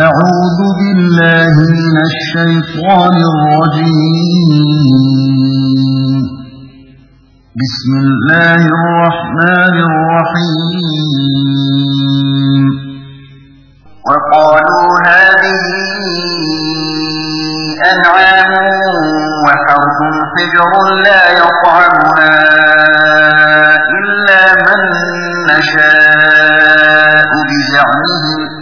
أعوذ بالله من الشيطان الرجيم. بسم الله الرحمن الرحيم. وقالوا هذه أنعام وحرث حجر لا يطعمها إلا من نشاء بزعمهم.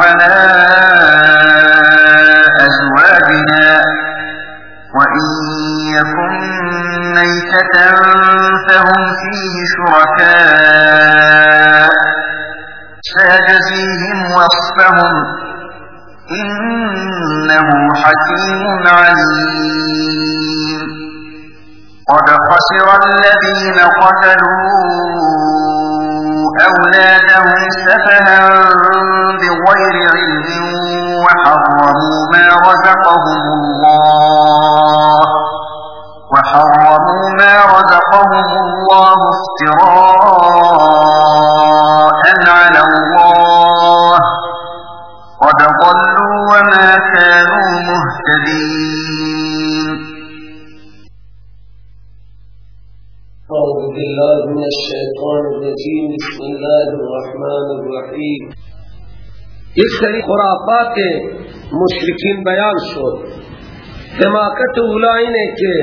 على أزواجنا وإن يكن ميتة فهم فيه شركاء سيجزيهم وصفهم إنه حكيم عليم. قد خسر الذين قتلوا أولادهم سفها بغير علم وحرموا ما رزقهم الله. وحرموا ما رزقهم الله افتراء على الله. قد ضلوا وما كانوا مهتدين. أعوذ بالله من الشيطان الرجيم. بسم الله الرحمن الرحيم. یک سری خرافات مشرکین بیان شد۔ حماقت اولا اینه که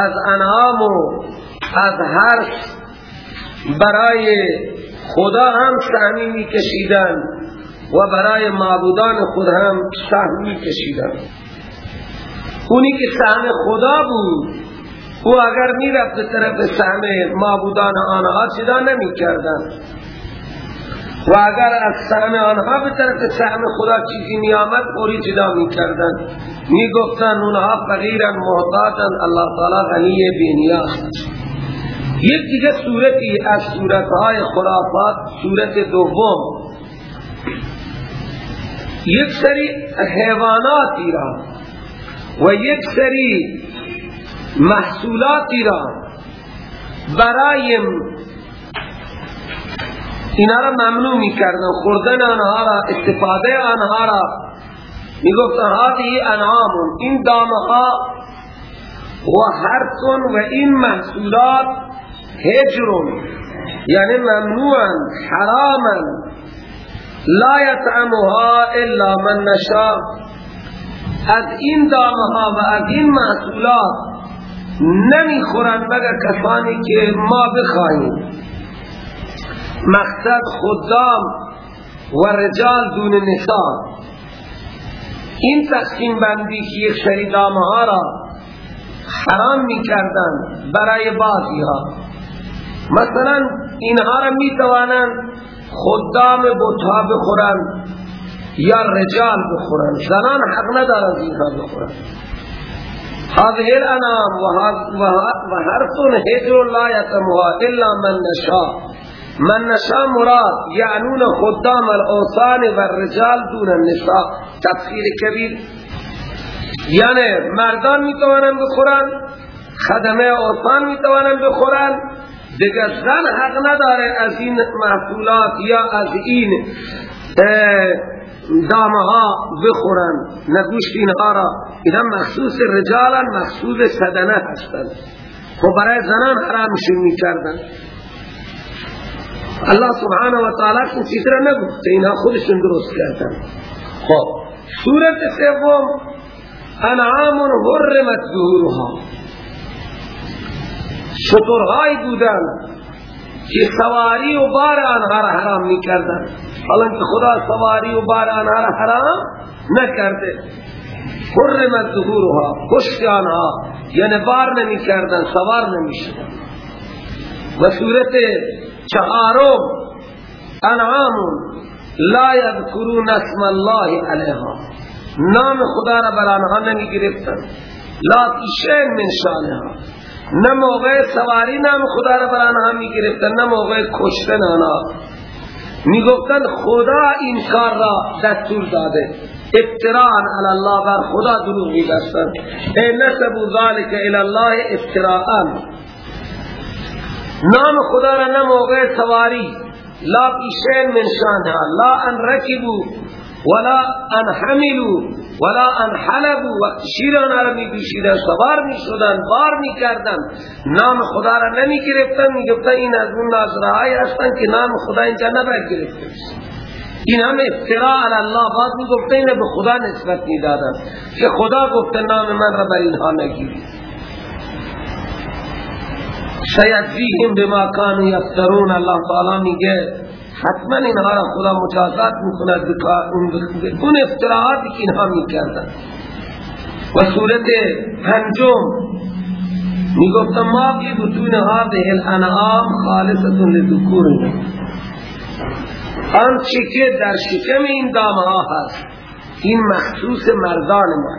از انعام و از حرف برای خدا هم سهمی می کشیدن و برای معبودان خود هم سهم می کشیدن۔ اونی که سهم خدا بود او اگر می رفت به طرف سهم معبودان آنها چدا نمی کردن۔ و اگر از سهم آنها به طرف سهم خدا چیزی می آمد اوری جدا می کردن می گفتن اونها فقیرن محتاجن اللہ تعالی غنی بینیاز یک دیگه صورتی از صورتهای خرافات صورت دوم. یک سری حیواناتی را و یک سری محصولاتی را برای اینا را ممنوع می کردن خوردن آنها را استفاده آنها را. می گفتن هذه انعام این دامها و حرسون و این محصولات هجرون. یعنی ممنوعا حراما لا یطعمها الا من نشاء. از این دامها و از این محصولات نمی خورند مگر کسانی که ما بخواهیم. مقصد خدام و رجال دون نساء این تقسیم بندی که یک سری دامها را حرام می کردن برای بعضی ها مثلا اینها را می توانند خدام بطها بخورند یا رجال بخورند. زنان حق ندارند اینها بخورند. هذه الانام و حرف هجر لا یتمها الا من نشاء. من نشاء مراد یعنون خدام الاوثان و الرجال دون النساء. تفسیر کبیر. یعنی مردان می‌توانند بخورند خدمه اوثان می‌توانند بخورند دیگر زن حق نداره از این محصولات یا از این دامها بخورن. نگوشت اینها را. اینا مخصوص رجالا مخصوص سدنه هستند خب برای زنان حرامشون می‌کردن. الله سبحانه و تعالی این چیز را نگفته اینها خودشون درست کردن. خب سورت سوم انعام حرمت ظهورها. شطرهایی بودن که سواری و بار آنها را حرام می کردن حالانکه خدا سواری و بار آنها را حرام نکرده. حرمت ظهورها پشت آنها یعنی بار نمی کردن سوار نمی شدن و صورت چهارم انعام لا یذکرون اسم الله علیها. نام خدا را بر آنها نمی گرفتن لا تشین من شانها. نه موقع سواری نام خدا را بر آنها می گرفتن نه موقع کشتن آنها. می گفتن خدا این کار را دستور داده. افتراء علی الله بر خدا دروغ می بستن ای نسبو ذالک الى الله افتراء نام خدا را نه موقع سواری. لا پیشین من شانها. لا ان رکبو ولا ان حملو ولا ان حلبو. وقت شیران را می سوار می شدن بار می کردن. نام خدا را نمی گرفتن. می گفتن این از اون نازرهای هستن که نام خدا اینجا نباید گرفته این همه افتراء علی الله. باز می گفته اینه به خدا نسبت می دادن که خدا گفته نام من را بر اینها نگیری سیجزیهم بما کانوا یفترون. الله تعالی میگه حتما اینها را خدا مجازات می‌کند اون افتراعاتی که اینها می‌کردن. و صورت پنجم می‌گفتم ما فی بطون هذه الانعام خالصة لذکورنا. آنچه که در شکم این دامه ها هست این مخصوص مردان ما.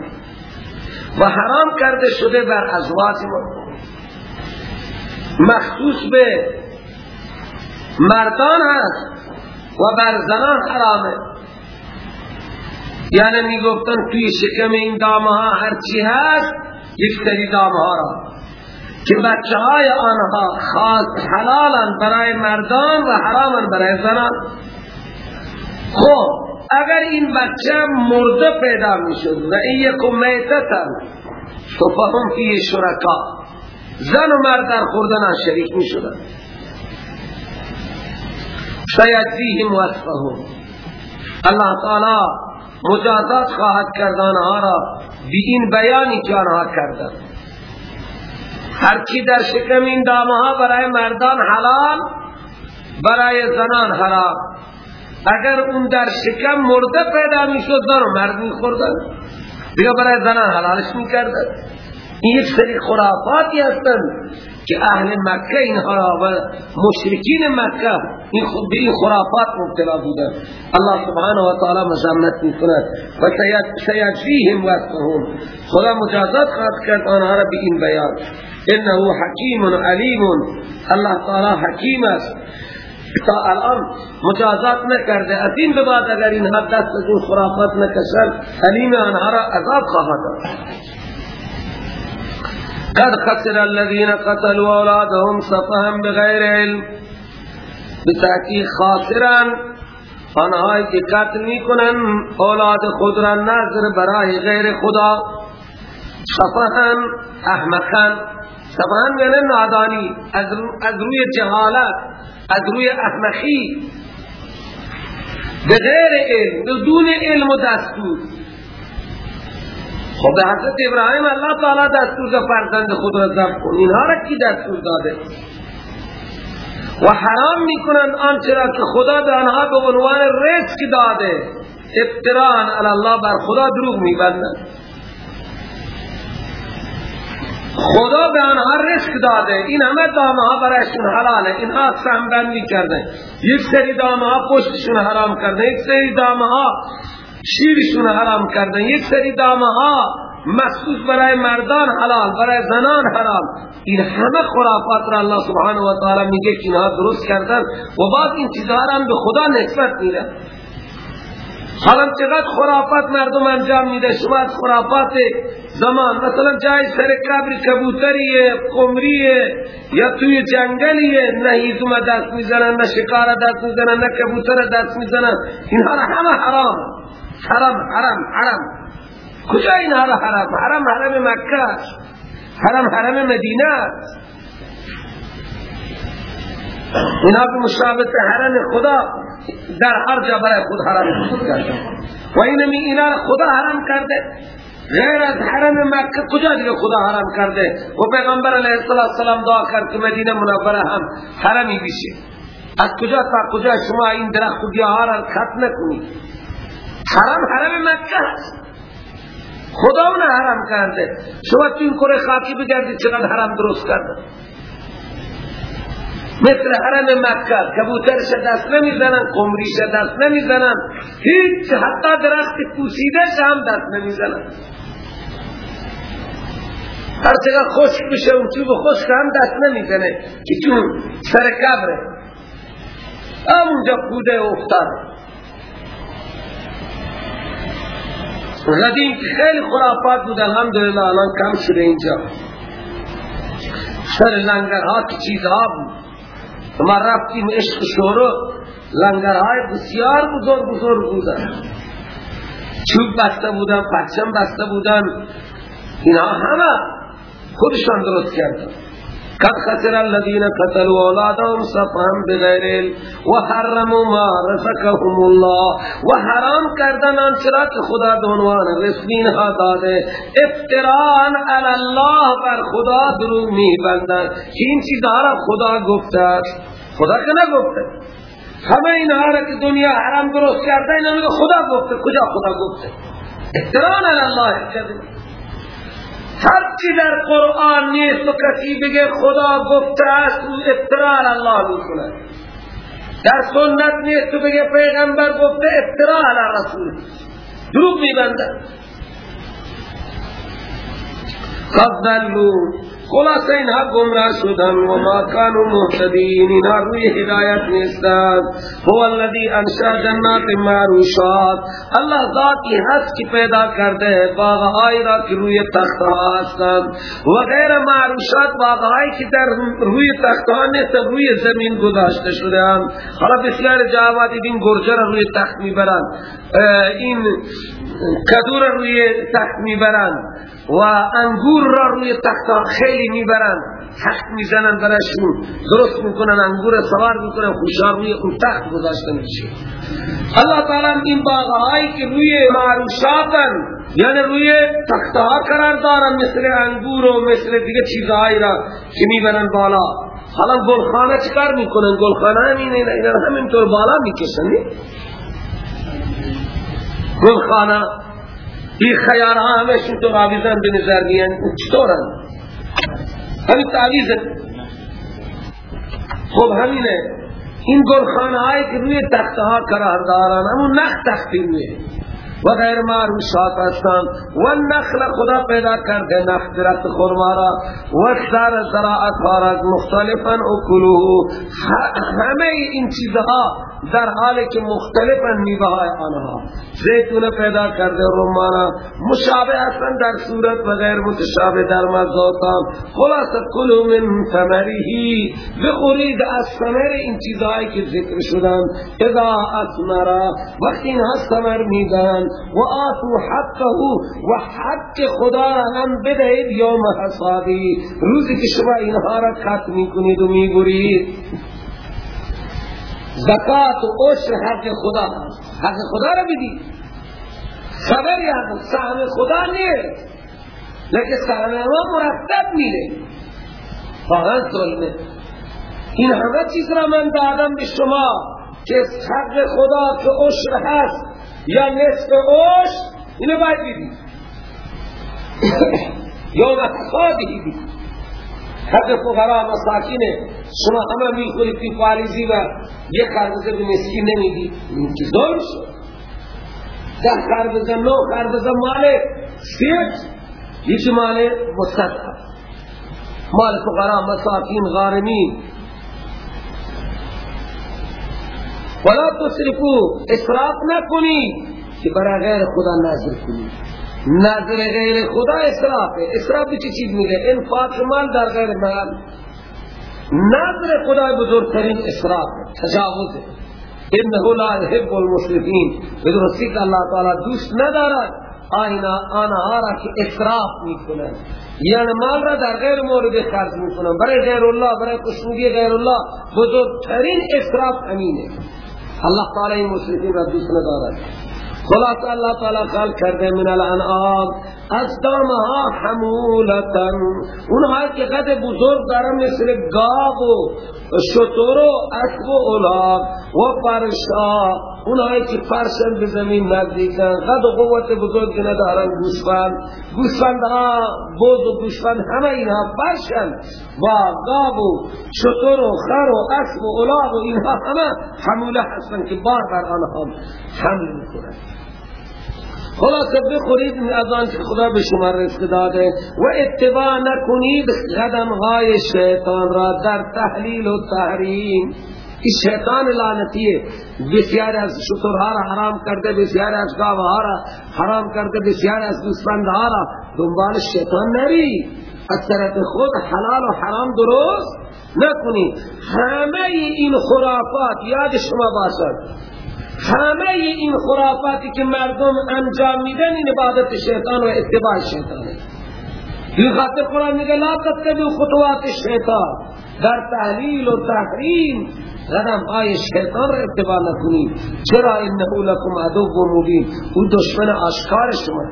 و حرام کرده شده بر ازواج ما. مخصوص به مردان هست و بر زنان حرامه. یعنی می گفتن توی شکم این دامه ها هرچی هست یک سری دامه ها را. که بچه های آنها خاص حلالن برای مردان و حرامن برای زنان. خب اگر این بچه مرده پیدا می شد و این یک میتتن تو فهم فی شرکا. زن و مرد در خوردن شریک می شدن سیجزیهم وصفهم الله تعالی مجازات خواهد کردن آنها را بی این بیانی که کردن هرچی در شکم این دامه برای مردان حلال برای زنان حرام. اگر اون در شکم مرده پیدا می شد زن و مرد می خوردن بیا برای زنان حلالش می کردن این یک سری خرافاتی هستند که اهل مکه اینها را و مشرکین مکه این خود به این خرافات مبتلا بودن الله سبحانه و تعالی مزمت می کند و سیجزیهم وصفهم خدا مجازات خواهد کرد آنها را به این بیان. انه حکیم علیم. الله تعالی حکیم است. تا الان مجازات نکرده. از این به بعد اگر اینها دست از این خرافات نکشن علیم آنها را عذاب خواهد قد خسر الذين قتلوا اولادهم سفها بغیر علم. بتحقیق خاسران آنهایی که قتل می‌کنن اولاد خود را نظر برای غیر خدا. سفها احمقا سفها یعنی نادانی از روی جهالت از روی احمقی. بغیر علم بدون علم و دستور. خب حضرت ابراهیم الله تعالی دستور ده فرزند خود را ذبح کن اینها را کی دستور داده؟ و حرام می‌کنن آنچه را که خدا به آنها به عنوان رزق داده. افتران الله بر خدا دروغ میبندن خدا به آنها رزق داده. این همه دامه ها برایشون حلاله. اینها سهمبندی کرده. یک سری دامه ها پشتشون حرام کرده. یک سری دامه ها شیرشون حرام کردن. یک سری دامه ها مخصوص برای مردان حلال برای زنان حرام. این همه خرافات را الله سبحانه و تعالی میگه که اینها درست کردن و بعد این چیزها را به خدا نسبت میده. حالا چقدر خرافات مردم انجام میده؟ شما از خرافات زمان مثلا جای سر قبر کبوتریه قمریه یا توی جنگلیه نه هیزم دست می‌زنن نه شکار دست می‌زنن نه کبوتر دست می‌زنن. اینها را همه حرام. حرم حرم حرم کجا این حرم حرم حرم حرم مکه حرم حرم مدینه اینا به مشابه حرم خدا در هر جا برای خود حرم خود کرده و اینمی اینا خدا حرم کرده. غیر از حرم مکه کجا دیگه خدا حرم کرده؟ و پیغمبر علیه السلام دعا کرد که مدینه منوره هم حرمی بشه. از کجا تا کجا شما این درخت و گیاه را ختم نکنید حرم حرم مکه هست خدا اون حرام کرده شما تو این کره خاکی بگردید چقدر حرام درست کرده. مثل حرم مکه کبوترش دست نمی‌زنن قمریش دست نمی‌زنن. هیچ حتی درخت پوسیده هم دست نمی‌زنن. هر چقدر خشک بشه اون چوب خشک هم دست نمی‌زنه. که چون سر کبره همونجا کوده افتاد قدیم که خیلی خرافات بود. الحمدلله الان کم شده اینجا. سر لنگرها که چیزها بود. ما رفتیم عشق شورو لنگرهای بسیار بزرگ بزرگ بودن. چوب بسته بودن پرچم بسته بودن. اینا همه خودشان درست کردن. قد خسر الذين قتلوا اولادهم صفهم بغیر و حرموا ما رزقهم الله. و حرام کردن آنچرا که خدا دونوان رسلین ها داده. افتران علی الله بر خدا درو می بندن که این چیزها خدا گفته خدا که نگفته. همه این را که دنیا حرام درست کرده اینا خدا گفته. کجا خدا گفته؟ افتران علی الله. کردن هر چی در قرآن نیست و کسی بگه خدا گفته است او افترا الله می‌کنه در سنت نیست و بگه پیغمبر گفته افترا علی رسول. دروغ میبنده قد خلاص اینها گمراه شدن و ما کانوا مهتدین اینا روی هدایت نیستند هو الذی انشا جنات معروشات. الله ذاتی هست که پیدا کرده باغهای را که روی تختها هستند. و غیر معروشات باغهایی که در روی تختها نیست روی زمین گذاشته شده اند. حالا بسیار جوابات این گرجه روی تخت می‌برند. این کدور روی تخت می‌برند. و انگور را روی تخت خیلی می‌برن تخت می‌زنن برشون درست می‌کنن انگور سوار می‌کنن خوشار روی اون تخت گذاشته میشه. اللہ تعالی این باغهایی که روی معروشاتن یعنی روی تختها قرار دارن مثل انگور و مثل دیگه چیزهایی را که می‌برن بالا. حالا گلخانه چکار می‌کنن؟ گلخانه همین اینا همینطور بالا می‌کشن. گلخانه این خیارها همشون تو آویزن به نظر میان چطورن همین تعویزن خب همینه این گلخانه هایی که روی تخته ها قرار دارن همون نخ تختی روی و غیر معروشات هستند و نخل خدا پیدا کرده نخ درخت خورما و سر زراعت ها مختلفا اکلوه. همه این چیزها در حالی که مختلفا میوه آنها. زیتون پیدا کرده رمانا مشابه هستند در صورت و غیر متشابه در مزاتان خلاص کلو من ثمریهی بخورید از ثمر این چیزهایی که ذکر شدن. اذا اثمرا وقتی اینها ثمر میدن و آتو حقه و حق خدا را هم بدهید یوم حسابی روزی که شما اینها را قط می‌کنید و می‌برید. زکات و عشر حق خدا حق خدا را بدید خبر یاد سهم خدا نیست. لیکن سهم ما مرتب میره. واقعا ظلمه. این همه چیز را من دادم به شما که حق خدا که عشر هست. یا نصف عشر اینو باید بدید یا نفقاتی بدید حق فقرا مساکینه شما همه می‌خورید که پالیزی و یک خربزه به مسکین نمیدی. این که ظلم شد ده خربزه نو خربزه مال سیت هیچ مال مستدعب مال فقرا مساکین غارمین. ولا تصرفو اسراف نکنی که برای غیر خدا نازل کنی. نظر غیر خدا اسراف ہے اسراف بھی چیز میگه؟ انفاق مال در غیر مال. نظر خدا بزرگترین اسراف ہے تجاوز. ہے انه لا يحب المسرفين بدرستی کہ اللہ تعالی دوست ندارد آینا آنها را که اسراف می‌کنن یعنی مال را در غیر مورد خرج می‌کنن برای غیر الله برای قسمگی غیر الله بزرگترین اسراف امینه. اللہ تعالی مسرفین را دوست ندارد. خلاص اللہ تعالی خلق کرده من الانعام. از دامها حمولتن. اونها که قد بزرگ دارن مثل گاب و شطور و اسب و اولاد و فرشا اونایی که فرشن به زمین نزدیکن قد و قوت بزرگ ندارن گوسفند گوسفند ها بوز و گوسفند همه اینها فرشن و گاب و شطور و خر و اسب و الاغ و اینها همه حموله هستن که بار بر آنها حمل می‌کنن. خلاصه بخورید از آن که خدا به شما رزق داده و اتباع نکنید قدم های شیطان را در تحلیل و تحریم. این شیطان لعنتیه بسیار از شطرها را حرام کرده بسیار از گاوها را حرام کرده بسیار از گوسفندها را دنبال شیطان نری از طرف خود حلال و حرام درست نکنی همه این خرافات یاد شما باشد. همه این خرافاتی که مردم انجام میدن این عبادت شیطان و اتباع شیطانه این خاطر قرآن میگه لا تتبع خطوات شیطان در تحلیل و تحریم قدم های شیطان را اتباع نکنید. چرا انه لکم عدو و مبین؟ او دشمن آشکار شما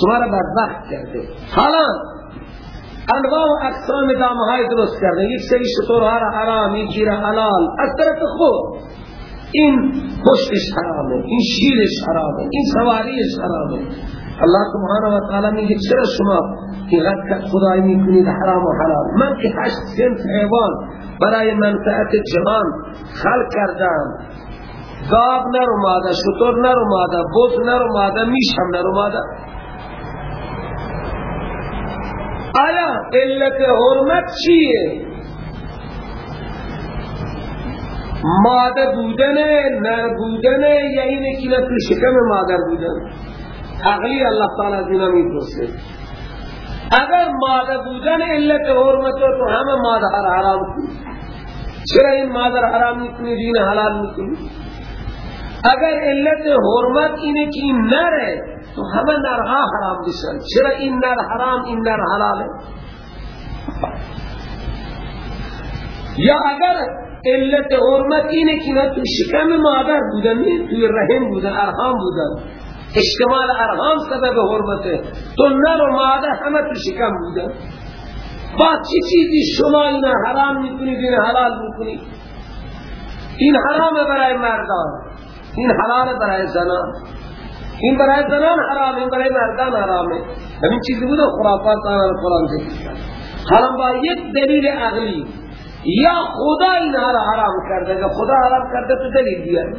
شما را بدبخت کرده. حالا انواع و اقسام دامه های درست کرده یک سری شطورها را حرام یک گیر حلال. از طرف خود این پشتش حرامه این شیرش حرامه این سواریش حرامه الله سبحانه و تعالی میگه چرا شما غد خدای می‌کنید حرام و حلال؟ من که هشت سنت حیوان برای منفعت جهان خلق کردم. گاب نرو ماده شطور نرو ماده بوز نرو ماده میش هم نرو ماده آیا علت حرمت چیه؟ مادر بودن نر بودن یا اینه که تو شکم مادر بودن. عقلی اللہ تعالی از اینا می‌پرسه. اگر مادر بودن علت حرمت تو همه مادر حرام کنی. چرا این مادر حرام می‌کنی؟ دین حلال می‌کنی؟ اگر علت حرمت اینه که این نره تو همه نرها حرام بشن چرا این نر حرام این نر حلاله؟ یا اگر علت حرمت اینه که نه تو شکم مادر بودن توی رحم بودن ارحام بودن. اشتمال ارحام سبب حرمته. تو نر و مادر همه تو شکم بودن. با چی چیزی شما این حرام می‌کنید این حلال می‌کنید این حرام برای مردان. این حلال برای زنان. این برای زنان حرام این برای مردان حرامه. همین چیزی بود خرافات آنها قرآن ذکر حالا با یک دلیل عقلی یا خدا اینها را حرام کرده که خدا حرام کرده تو دلیل بیار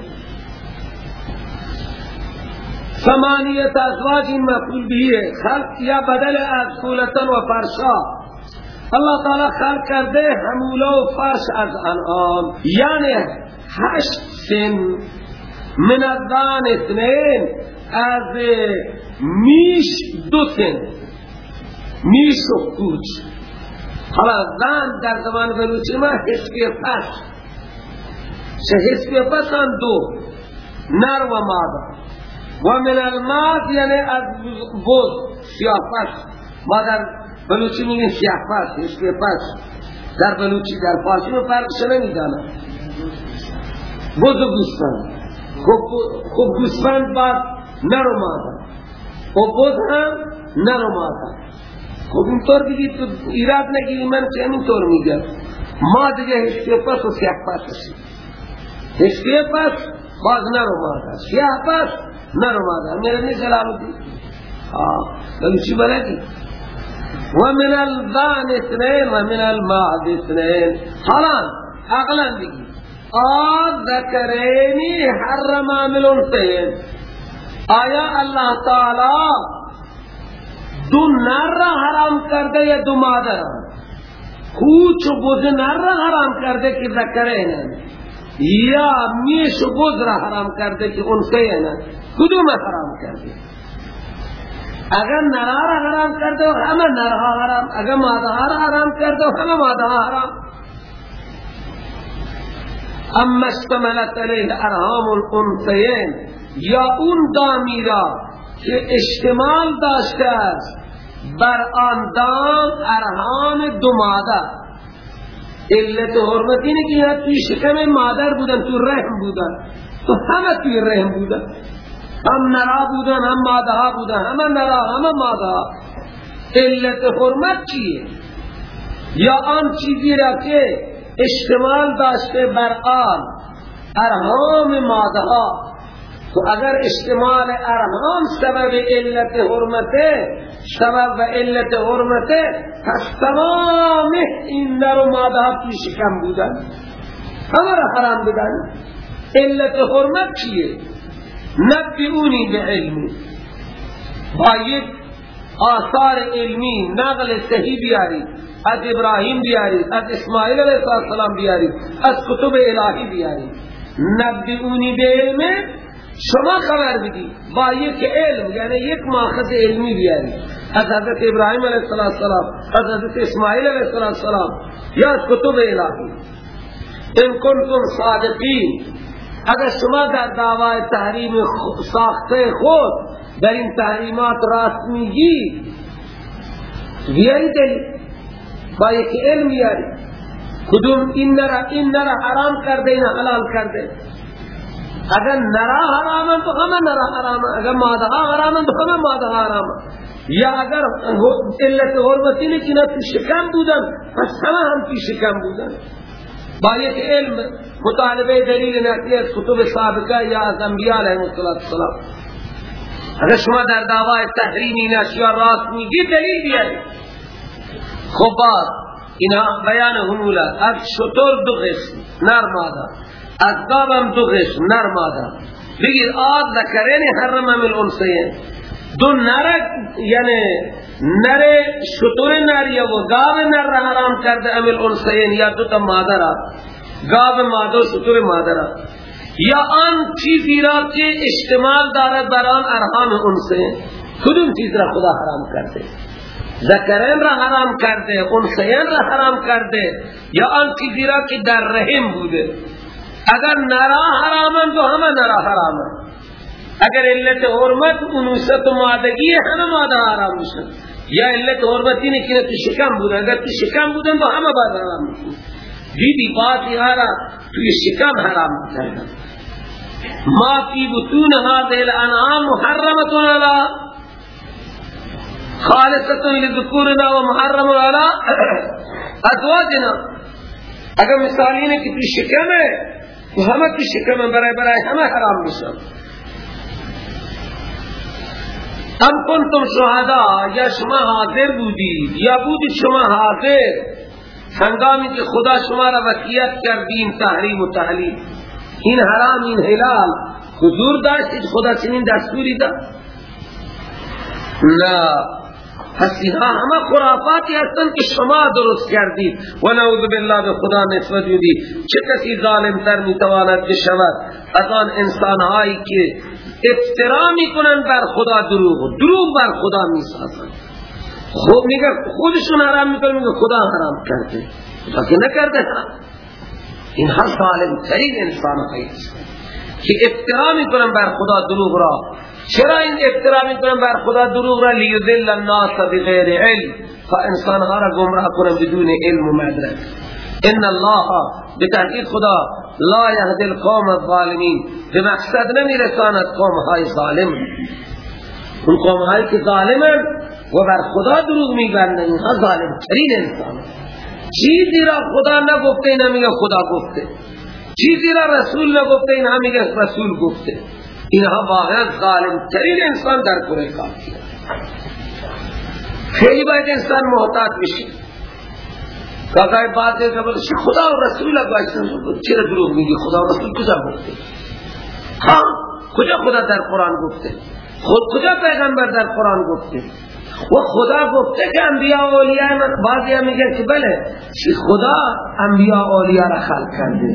ثمانیت ازواج این مفعول بیه خلق یا بدل از خولتن و فرشا. اللہ تعالی خلق کرده حموله و فرش از انعام. یعنی هشت سن من الدان اثنین از میش دو سن. میش و کوچ. حالا زن در زمان بلوچی ما حسبی پس. چه حسبی پس هم دو. نر و ماده و من الماز یعنی از بوز سیاه پس. ما در بلوچی میگن سیاه پس حسبی پس. در بلوچی در فارسی میں فرقش نمی‌دانم بوز و گوسفند. خوب گوسفند بعد نر و ماده و بوز هم نر و ماده خب اینطور بگید تو ایراد نگیری من چه اینطور میگم؟ ما دیگه حسکه پس و سیاه پس هستیم. حسکه پس باز نرو ماده سیاه پس نرو ماده میره نی سلامتی؟ بلو چی بلدی؟ ومن الظان اثنين ومن المعد اثنين حالا اقلا بگی. آد ذکرینی حرم عامل انتین آیا اللہ تعالی دو نر را حرام کرده یا دو مادر؟ کوچ و بوز نر را حرام کرده که ذکره نه. یا میش و بوز را حرام کرده که انسه نه. کدوم حرام کرده؟ اگر نرها را حرام کرده و همه نرها حرام اگر مادها را حرام کرده و همه مادها حرام. اما استملت علیه ارهام الانسین یا اون دامیرا که اشتمال داشته است بر آن دام ارهام دو مادر. علت حرمت اینه که یه توی شکم مادر بودن تو رحم بودن. تو همه توی رحم بودن. هم نرا بودن هم مادها بودن. همه نرا همه مادها علت حرمت چیه؟ یا آن چیزی را که اشتمال داشته بر آن ارهام مادها و اگر اشتمال ارهام سبب علت حرمته سبب و علت حرمته پس تمام این نر و ماده پیش کم بودن. همه را حرام بدن. علت حرمت چیه؟ نبیونی به علمی با یک آثار علمی نقل صحیح بیاری از ابراهیم بیاری از اسماعیل علیہ السلام بیاری از کتب الهی بیاری نبیونی به علم؟ شما خبر بدی. با یک علم یعنی یک ماخذ علمی بیاری. از حضرت ابراهیم علیہ السلام از حضرت اسماعیل علیہ السلام یا از کتب الهی. ان کنتم صادقین. اگر شما در دعوای تحریم ساخته خود در این تحریمات راست میگی بیایی دلیل. با یک علم بیاری. کدوم؟ این نرا این نرا حرام کرده این حلال کرده. اگر نرا حرامن تو همه نرا حرامن اگر ماده حرامن تو همه ماده حرامن یا اگر علت حرمتی نکنه تو شکم بودن پس همه هم تو شکم بودن. با یک علم مطالبه دلیل نقلی از کتب سابقه یا از انبیاء علیه السلام اگر شما در دعوای تحریمی نشیا راست میگی دلیل بیاری. خب بعد اینا بیان همولا از شطور دو قسم. نر ماده از گابم دو قسم نر ماده بگیر آد ذکرین حرم من الانسین دو نر یعنی نر شطور نر یا و گاب نر را حرام کرده امل انسین یا دو تا ماده را گاب ماده و شطور ماده را یا آن چیزی را که اشتمال دارد بران ارحام انسین کدوم چیز را خدا حرام کرده؟ ذکرین را حرام کرده انسین را حرام کرده یا آن چیزی را که در رحم بوده؟ اگر نرا حرامن تو همه نرا حرامن۔ اگر علت حرمت انوست مادگی همه ماده حرام میشن یا علت حرمتی که تو شکم بودن اگر تو شکم بودن تو همه بعد حرام میشن دیدی بات یارا تو شکم حرام کردن ما فی بطون هذه الانعام محرمتون علی۔ خالصتون لذکورنا و محرم علی ازواجنا۔ اگر مثالی نه که تو شکم ہے همه تو شکم برای برای همه حرام میشن ام کنتم شهدا یا شما حاضر بودید یا بودید شما حاضر. هنگامی که خدا شما را وصیت کردیم تحریم و تحلیل. این حرام این حلال. حضور داشتید خدا چنین دستوری داد. نه پس اینها همه خرافاتی هستند که شما درست کردید. و نعوذ بالله به خدا نسبت بدید چه کسی ظالم تر می‌تواند بشود از آن انسان هایی که افترا می‌کنن بر خدا دروغ دروغ بر خدا می‌سازن خود میگه خودشون حرام می‌کنن میگه خدا حرام کرده. که نکرده. این هر ظالم ترین انسان هایی که افترا می‌کنن بر خدا دروغ را چرا این افترا می‌کنن بر خدا دروغ را لیذل الناس بغیر علم فا انسان ها را گمراه بدون علم و مدرک ان الله بتحقیق خدا لا یهد القوم الظالمین به مقصد نمیرساند قوم های ظالم اون قوم هایی که ظالمن و بر خدا دروغ میبندن اینها ظالم ترین انسان چیزی را خدا نگفته این میگه خدا گفته چیزی را رسول نگفته این میگه رسول گفته. اینها واقعا ظالم ترین انسان در کره کافی خیلی باید انسان محتاط بشه. کاکای بات ہے کہ خدا و رسول اللہ چرا دروغ میگی؟ خدا و رسول کجا گفته؟ ها؟ کجا خدا در قرآن گفته؟ خود کجا پیغمبر در قرآن گفته؟ و خدا گفته که انبیاء و اولیاء بعضی هم میگن که بله خدا انبیاء و اولیاء را خلق کرده؟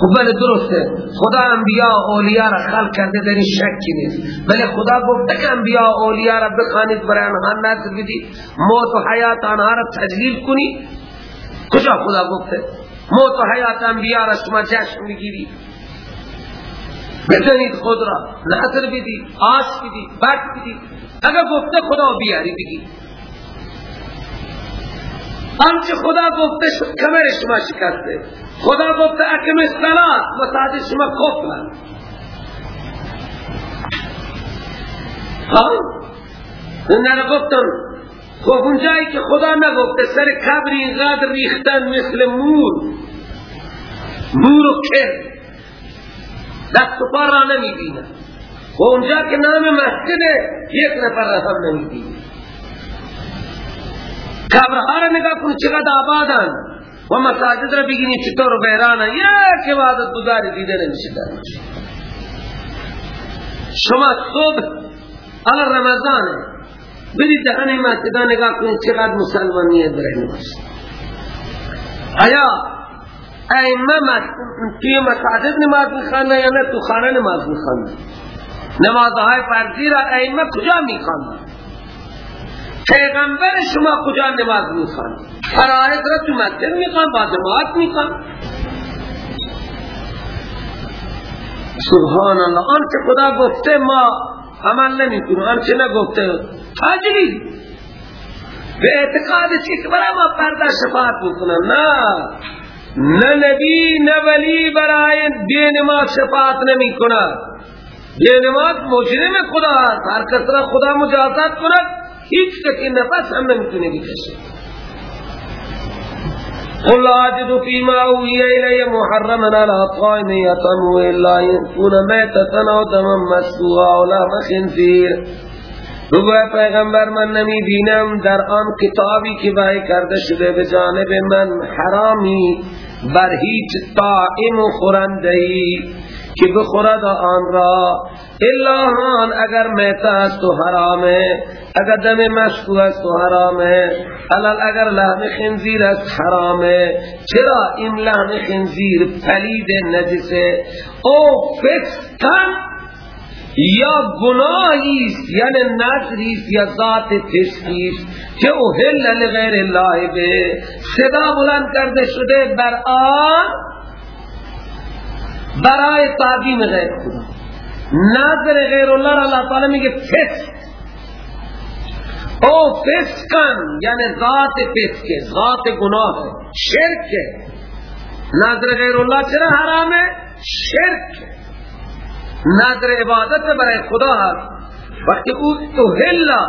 خب بله درسته. خدا انبیاء و اولیاء را خلق کرده در این شکی نیست. بله خدا گفته که انبیاء و اولیاء را بخانید برای آنها نصر بدید موت و حیات آنها را تجلیل کنید کجا خدا گفته؟ موت و حیات انبیاء را شما جشن می‌گیری. بزنید خود را نظر بدید آش بدید بک بدید اگر گفته خدا بیاری بگی. آنچه خدا گفته کمر شما شکسته. خدا گفته اکم استلات مساجد شما کفلن ها؟ نه گفتم خب اونجایی که خدا نگفته سر کبر اینقدر ریختن مثل مور. مور و کر. دست و پا را نمی بینن و اونجا که نام مسجد یک نفر رسم نمیدی قبرها را نگاه کن چقدر آبادن. و مساجد را بگینی چطور بیرانه یک عبادت گزاری دیده نمیشه در شما صبح اگر رمضانه. برید دهن مسجد نگاه کنید چقدر مسلمانیت در این آیا ائمه توی مساجد نماز می‌خوانند یا نه؟ تو خانه نماز می‌خوانند نمازهای فرضی را ائمه کجا می‌خوانند؟ پیغمبر شما کجا نماز می‌خوان فرائض را تو مسجد می‌خوان با جماعت می‌خوان. سبحان الله آنچه خدا گفته ما عمل نمی‌کنیم آنچه نگفته؟ تجرید به اعتقاد که برای ما پرده شفاعت بکنن نه. نه نبی نه ولی برای بے نماز شفاعت نمی نماز مجرم خدا هست هر کس را خدا مجازات کند هیچ کسی نفس هم نمی‌تونه بکشه قل آجد فيما أوحي إلي محرما على طائم يطعمه إلا يكون ميتة أو دما مسفوحا أو لحم خنزير پیغمبر من نمی بینم در آن کتابی که وحی کرده شده به جانب من حرامی بر هیچ طائم و خورندهی که بخورد آن را؟ الا هان اگر میتا است و حرامه اگر دم مشکو است و حرامه الال اگر لحم خنزیر است حرامه. چرا این لحم خنزیر پلید نجسه؟ او فستن یا گناهی است یعنی نظری است یا ذات است که اوهل لغیر الله به صدا بلند کرده شده بر آن برای تعظیم غیر خدا نظر غیر الله را اللہ تعالی میگه فسق. او فسقن یعنی ذات فسق ذات گناه شرک. نظر غیر الله چرا حرامه؟ شرک. نظر عبادت برای خدا هست. وقتی او تو هلا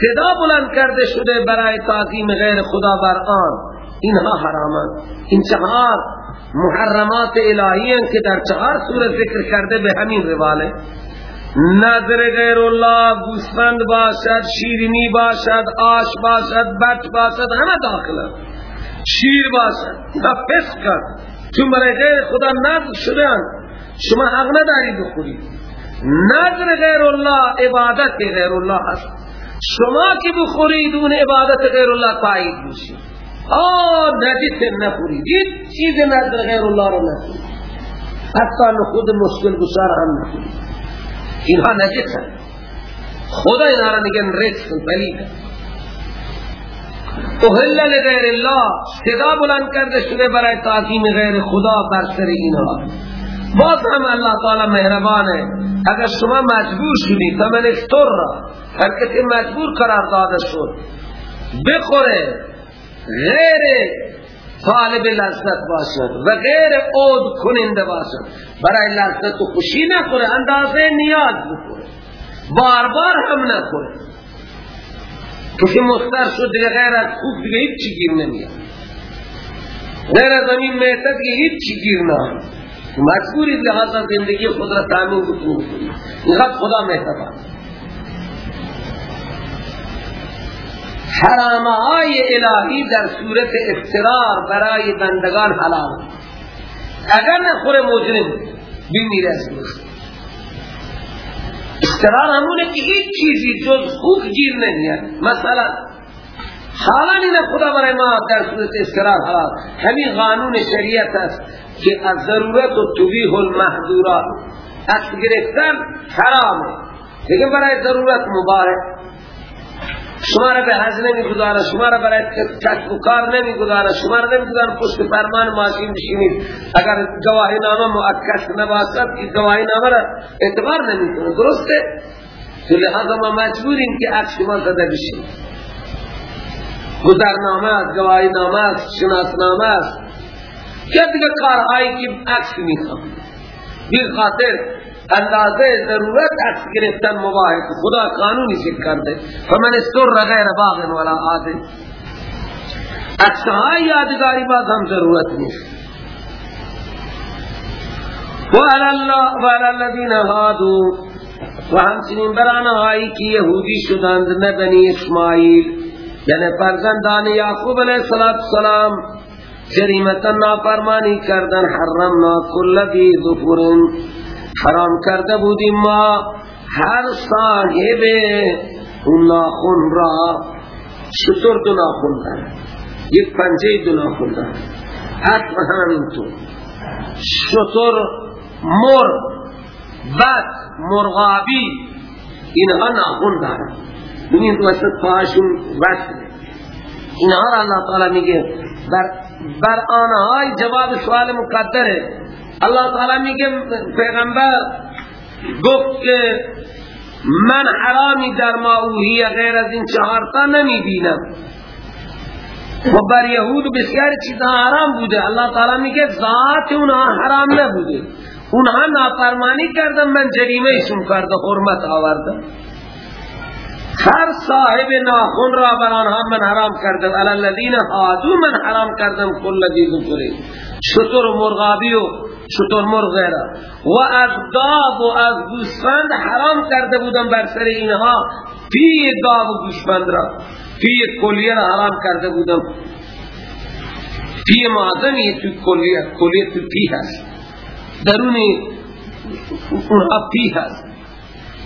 صدا بلند کرده شده برای تعظیم غیر خدا بر آن اینها حرامن. این چهار محرمات الهی کہ در چهار سورت ذکر کرده به همین رواله. نظر غیر الله گوسفند باشد شیرینی باشد آش باشد بچ باشد همه داخل شیر باشد اینا فسق چون برای غیر خدا نظر شده شما حق نداری بخورید. نظر غیر الله عبادت غیر الله هست شما که بخورید اون عبادت غیر الله تایید میشید. آه نجس نخورید هیچ چیز نظر غیر الله رو نخورید حتی خود مشکل گشار هم نخورید اینها نجس هست. خدا اینا را میگن رزق ولی اهل لغیر الله صدا بلند کرده شده برای تعظیم غیر خدا بر سر اینها باز هم اللہ تعالی مهربان ہے اگر شما مجبور شدی فمن اختر را هر مجبور قرار داده شد بخوره. غیر طالب لذت باشد و غیر عود کننده باشد. برای لذت و خوشی نخوره اندازه نیاز بخوره. بار بار هم نخوره. کسی مختر شد دیگه غیر از خوب دیگه هیچ چی گیر نمیاد. غیر از همین میتت دیگه هیچ چی گیر نمیاد مجبوری لحاظا زندگی خود را تامین بکنی اینقدر خدا مهربان. حرامه های الهی در صورت افترار برای بندگان حلال. اگر نخور مجرم بمیره از استرار همونه که هیچ چیزی جز خوک گیر نمیاد. مثلا حالا این خدا برای ما در صورت استرار حلال. همین قانون شریعت است که از ضرورت و توبیح المحضورات عکس گرفتن حرامه. لیکن برای ضرورت مبارک. شما را به حج نمی گذاره شما را برای کسب و کار نمی گذاره شما را نمی گذاره پشت فرمان ماشین بشینید. اگر گواهی نامه مؤکد نباشد این گواهی نامه را اعتبار نمی کنه درسته؟ تو لحاظا ما مجبوریم که عکس ما زده بشیم. گذرنامه است گواهی نامه است شناسنامه است. یا دیگه کارهایی که عکس می‌خوام. بی خاطر اندازه ضرورت عکس گرفتن مباحث. خدا قانونی ذکر کرده فمن استر غیر باغ ولا عاد. عکسهای یادگاری باز هم ضرورت نیست. وعلى الله وعلى الذين هادوا و همچنین برانه هایی که یهودی شدند نه اسماعیل یعنی فرزندان یعقوب علیه السلام جریمتا نافرمانی کردن حرمنا کل بی ظفر حرام کرده بودیم ما. هر صاحب اون ناخون را شطور دو ناخون داره یک پنجه دو ناخون داره حتی همینطور. شطور مر بد مرغابی اینها ناخون داره این وسط پاشون وصل اینها را اللہ تعالی میگه. بر, بر آنهای جواب سوال مقدره. اللہ تعالی میگه پیغمبر گفت که من حرامی در ما اوهی غیر از این چهارتا نمی بینم و بر یهود بسیار چیزها حرام بوده. اللہ تعالی میگه ذات اونها حرام نبوده اونها نافرمانی کردن من جریمه ایشون کرده حرمت آورده هر صاحب ناخون را بر آنها من حرام کردم. علی الذین حادو من حرام کردم. کل دی ذکری شطور مرغابی و شطور مرغ غیره و از داب و از گوسفند حرام کرده بودم بر سر اینها. پی داب و گوسفند را پی کلیه را حرام کرده بودم. پی معظمی تو کلیه کلیه تو پی هست درون اونها پی هست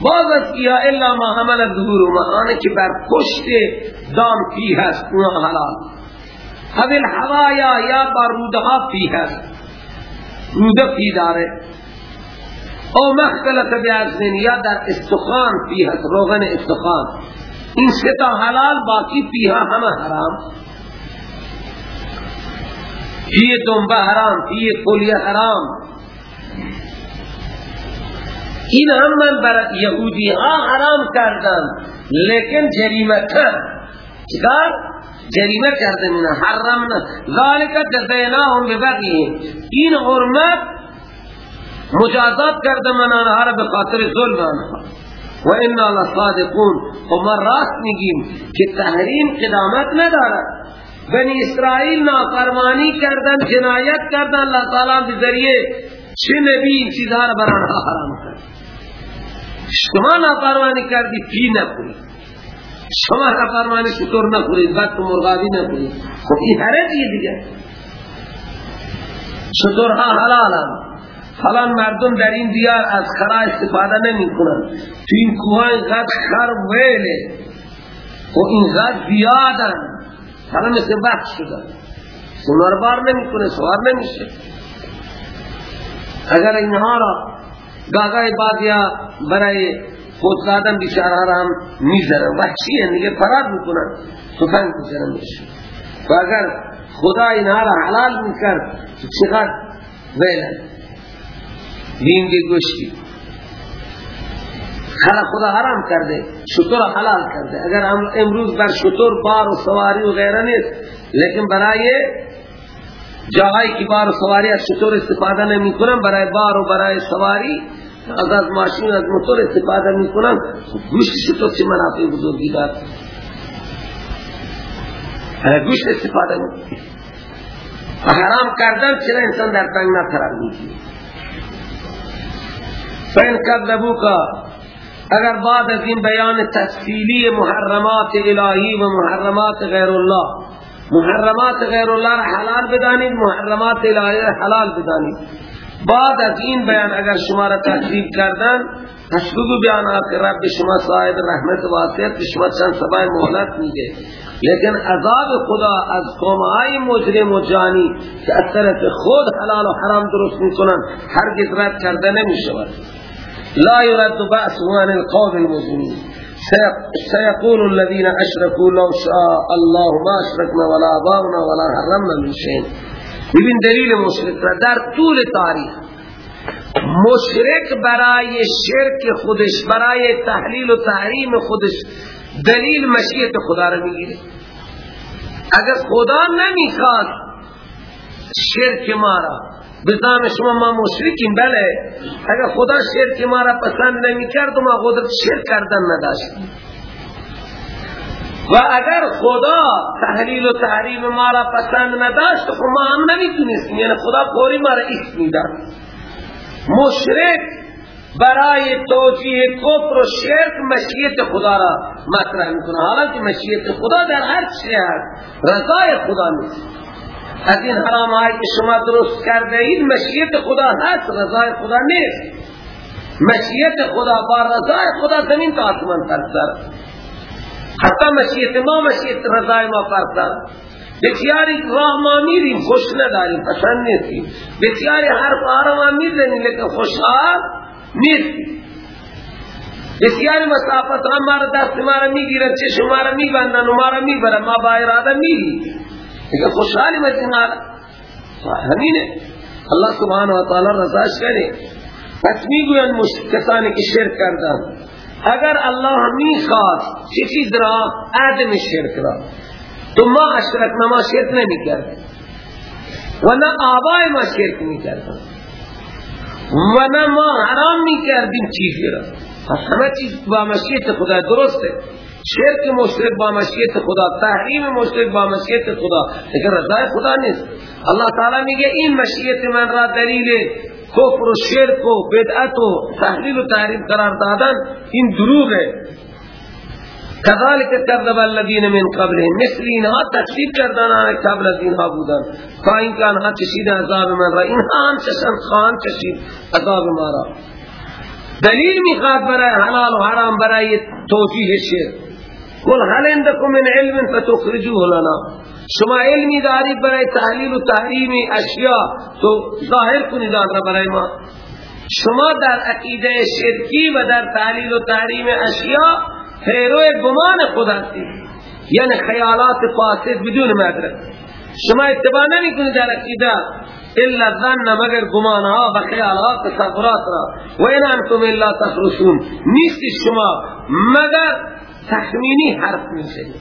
باز از کیا الا ما حمل ظهور ما آنه که بر پشت دام پی هست اونها حلال. حویل حوایا یا بر رودها پی هست روده پی داره. او مختلط بیازنین یا در استخان پی هست روغن استخان این ستا حلال باقی پی ها همه حرام. پی دنبه حرام پی کلیه حرام. این هم من بر یهودی ها حرام کردم. لیکن جریمه کن چکار؟ جریمه کردم اینا حرم نه. ذالک جزیناهم ببغیهم این حرمت مجازات کردم من آنها را بخاطر ظلم آنها. و انا لصادقون. و ما راست میگیم که تحریم قدامت ندارد. بنی اسرائیل نافرمانی کردن جنایت کردن اللہ تعالی بذریعه چه نبی این چیزها را بر آنها حرام کرد. شما نافرمانی کردی پی نکنی شما نافرمانی شطور نکنی بد و مرغابی نکنی خب این حرجیه دیگه. شطور ها حلال هم حالا مردم در این دیار از خرا استفاده نمی کنن تو این کوها اینقدر خر ویله. و اینقدر زیادن حالا مثل وقت سنار بار نمی کنه سوار نمیشه. اگر اینها را گاگای بادیا برای خود زادن بیچاره را هم می‌زنن وحشی هم دیگه فرار می‌کنن. تفنگ می‌زنن میشه و اگر خدا اینها را حلال می‌کرد چقدر ویلن دینگ گوشتی خلا خدا حرام کرده شطور حلال کرده. اگر امروز بر شطور بار و سواری و غیره نیست لیکن برای جاهایی که بار و سواری از شطور استفاده نمی برای بار و برای سواری از از ماشین از موتور استفاده می کنن گوشت شطور چه منافع بزرگی دار گوشت استفاده می حرام کردن چرا انسان در تنگ نترار میگی فین کذبوکا اگر بعد از این بیان تفصیلی محرمات الهی و محرمات غیر الله محرمات غیر الله را حلال بدانید محرمات الهی را حلال بدانید. بعد از این بیان اگر شما را تکذیب کردن پس بیانات که رب شما صاحب رحمت واسعت شما چند سبای مهلت میده لیکن عذاب خدا از قومهای مجرم و جانی که از خود حلال و حرام درست می‌کنن هرگز رد کرده نمی‌شود. لا يرد بأسه عن القوم المجرمين سيقول الذين أشركوا لو شاء الله ما أشركنا ولا آباؤنا ولا حرمنا من شيء ببین دلیل مشرک را. در طول تاریخ مشرک برای شرک خودش برای تحلیل و تحریم خودش دلیل مشیت خدا را می‌گیره. اگر خدا نمی‌خواد شرک ما را بزام شما ما مشرکیم بله. اگر خدا شرک ما را پسند نمی کرد و ما قدرت شرک کردن نداشتیم. و اگر خدا تحلیل و تحریم ما را پسند نداشت خب ما هم نمی‌تونستیم. یعنی خدا پوری ما را ایست میدن مشرک برای توجیه کفر و شرک مشیت خدا را مطرح می‌کنه. حالا که مشیت خدا در هر چیز هست رضای خدا نیست. از این حرام هایی که شما درست کرده اید مشیت خدا هست رضای خدا نیست. مشیت خدا با رضای خدا زمین تا آسمان فرق حتی مشیت ما مشیت رضای ما فرق بسیاری راه ما میریم خوش نداریم پسند نیستیم. بسیاری حرف آرام ما می‌زنیم لیکن خوشحال نیستیم. بسیاری مسافت هم مارا دست مارا می‌گیرن چه شما را میبندن و مارا می‌برن. ما با اراده میریم. لیکن خوشحالی مجھے همینه. اللہ سبحانه و تعالی رضاش کرے پس می‌گوین کسانی که شرک کردن اگر الله می‌خواد چه چیز را؟ آدم شرک را. تو ما اشرک ما شرک نمی کرد و نه آبای ما شرک می کرد و نه ما حرام می کردیم چیزی را. پس همه چیز با مشیت خدا درسته. شرک مشرک با مشیت خدا تحریم مشرک با مشیت خدا. لیکن رضای خدا نیست. اللہ تعالی میگه این مشیت من را دلیل کفر و شرک و بدعت و تحلیل و تحریم قرار دادن این دروغ ہے كذلك كذب الذين من قبلهم. مثل اینها تکذیب کردن قبل از اینها بودن. تا اینکه آنها چشید عذاب من را. اینها هم چشن خان چشید عذاب ما را. دلیل می‌خواد برای حلال و حرام برای توجیه شرک. قل هل عندكم من علم فتخرجوه لنا؟ شما علمی داری برای تحلیل و تحریم اشیاء. تو ظاهر کنید آن را برای ما. شما در عقیده شرکی و در تحلیل و تحریم اشیاء پیرو گمان خود هستی یعنی خیالات فاسد بدون مدرک. شما اتباع نمی کنید در عقیده. الا ظن مگر گمانها و خیالات تصورات را. و این انتم الا تخرسون نیستی شما. مگر تخمینی حرف میشید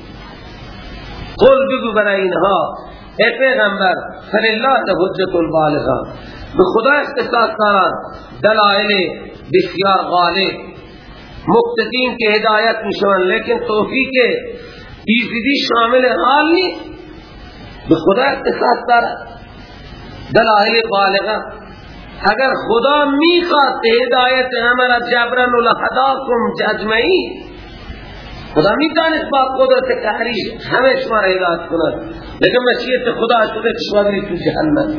قل بگو برای اینها. ای پیغمبر فلله حجت البالغان به خدا اختصاص دارد دلائل بسیار غالب. مقتدین کے ہدایت نشان لیکن توفیق ایزدی شامل حال نہیں بخدا اختصاص دارا دلائل بالغا اگر خدا میخواد ہدایت ہمارا جبرن لحداکم ججمعی خدا می‌دانست با قدرت قهری همه شما را هدایت کند. لیکن مشیت خدا شده شما بری تو جهنم.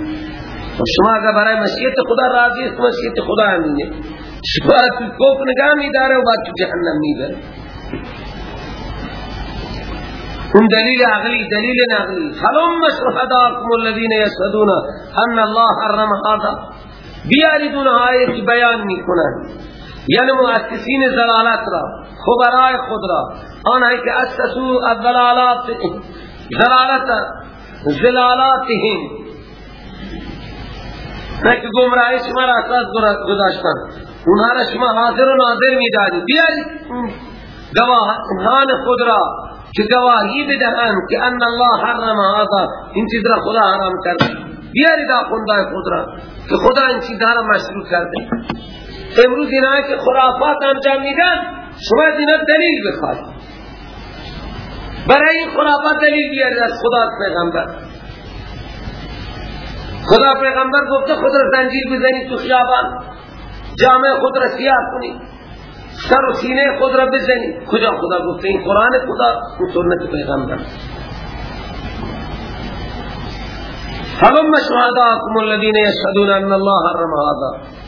شما اگر برای مشیت خدا راضی است مشیت خدا همینه شما تو کوف نگاه می داره و بعد تو جهنم می بره اون دلیل عقلی دلیل نقلی. حلم شهداکم الذین یشهدون ان الله حرم هذا. بیارید اون آیت بیان می کنن یعنی مؤسسین زلالت را خبرای خود را. آنهایی که اسسو الزلالات زلالت زلالاتهم. نه که گمراهی شما را اساس گذاشتن. اونها را شما حاضر و ناظر می دادی بیاری گواهان خود را که گواهی بدهن که ان الله حرم هذا. این چیز را خدا حرام کرده. بیاری دا خندای خود را که خدا این چیز را مشروع کرده. امروز اینا که خرافات انجام میدن، شما از اینا دلیل بخواهی برای این خرافات دلیل بیاری از خدا پیغمبر. خدا پیغمبر گفته خود را زنجیر بزنی تو خیابان. جامع خود را سیاه کنی سر و سینه خود را بزنی کجا خدا گفته؟ این قرآن خدا، این سنت پیغمبر. فلما شهداكم الذين يشهدون ان الله حرم هذا.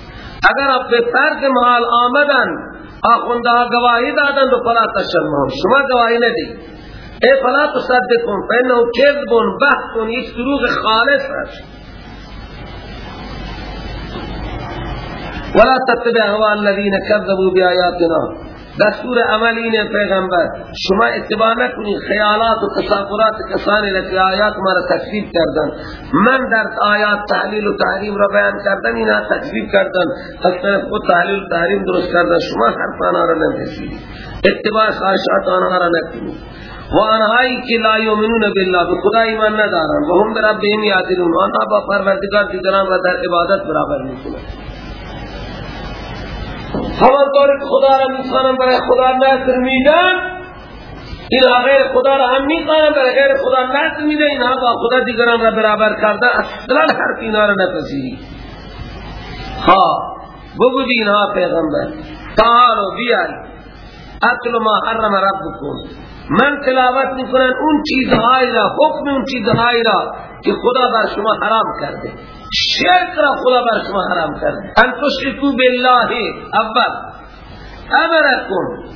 اگر به فرض محال آمدن آخوندها گواهی دادن تو فلا تشرمهم شما گواهی ندی۔ اے فلا تصدقون فانه كذب بحث یک دروغ خالص است ولا تتبع هوا الذين كذبوا بآياتنا دستور عملین پیغمبر شما اتباع نکنید خیالات و تصورات کسانی که آیات ما را تکذیب کردن. من در آیات تحلیل و تحریم را بیان کردن اینا تکذیب کردن. اصلا خود تحلیل و تحریم درست کردن. شما حرف آنها را نمیشید اتباع خواهشات آنها را نکنید. و آنهایی که لا یؤمنون بالله به خدا ایمان ندارن. و هم بربهم یعدلون. آنها با پروردگار دیگران را در عبادت برابر می‌کنند. همانطور که خدا را می‌خوانم برای خدا نصر میدن اینها غیر خدا را هم می‌خوانم برای غیر خدا نصر میدن اینها با خدا دیگران را برابر کرده اصلا حرف اینا را نپذیری. ها بگو دینها پیغمبر. تعالو بیای اتلو ما حرم ربکم. من تلاوت می‌کنن اون چیزهایی را حکم اون چیزهایی را. که خدا بر شما حرام کرده. شرک را خدا بر شما حرام کرده. ان تشرکو بالله اول. امرکم.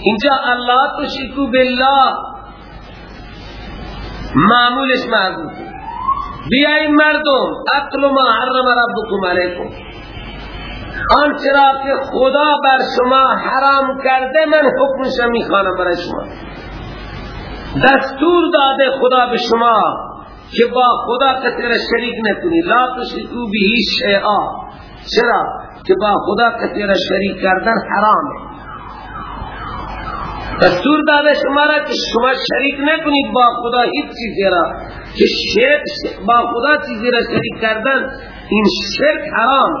اینجا الله تشرکو بالله. معمولش معذوب بیاین مردم. اقل ما حرم ربکم علیکم. آنچرا که خدا بر شما حرام کرده من حکمش می‌خوانم برای شما. دستور داده خدا به شما. که با خدا کسی شریک نکنی. لا تشرکو به شیئا. چرا؟ که با خدا کسی شریک کردن حرامه. دستور داده شما را که شما شریک نکنید با خدا هیچ چیزی را. که شرک با خدا چیزی را شریک کردن این شرک حرام.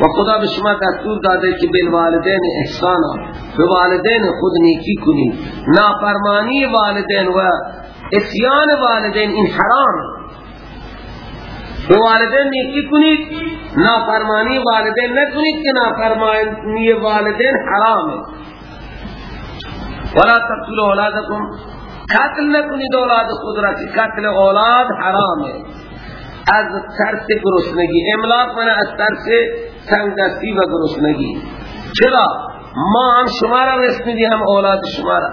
و خدا به شما دستور داده که به والدین احسان به والدین خود نیکی کنید. نافرمانی والدین و اتیان والدین این حرام. والدین نیکی کنید نافرمانی والدین نکنید که نافرمانی والدین حرامه. ولا تقتلوا اولادکم. قتل نکنید اولاد خود را که قتل اولاد حرامه. از ترس گرسنگی املاق من از ترس تنگدستی و گرسنگی. چرا؟ ما هم شما را رسم هم اولاد شما را.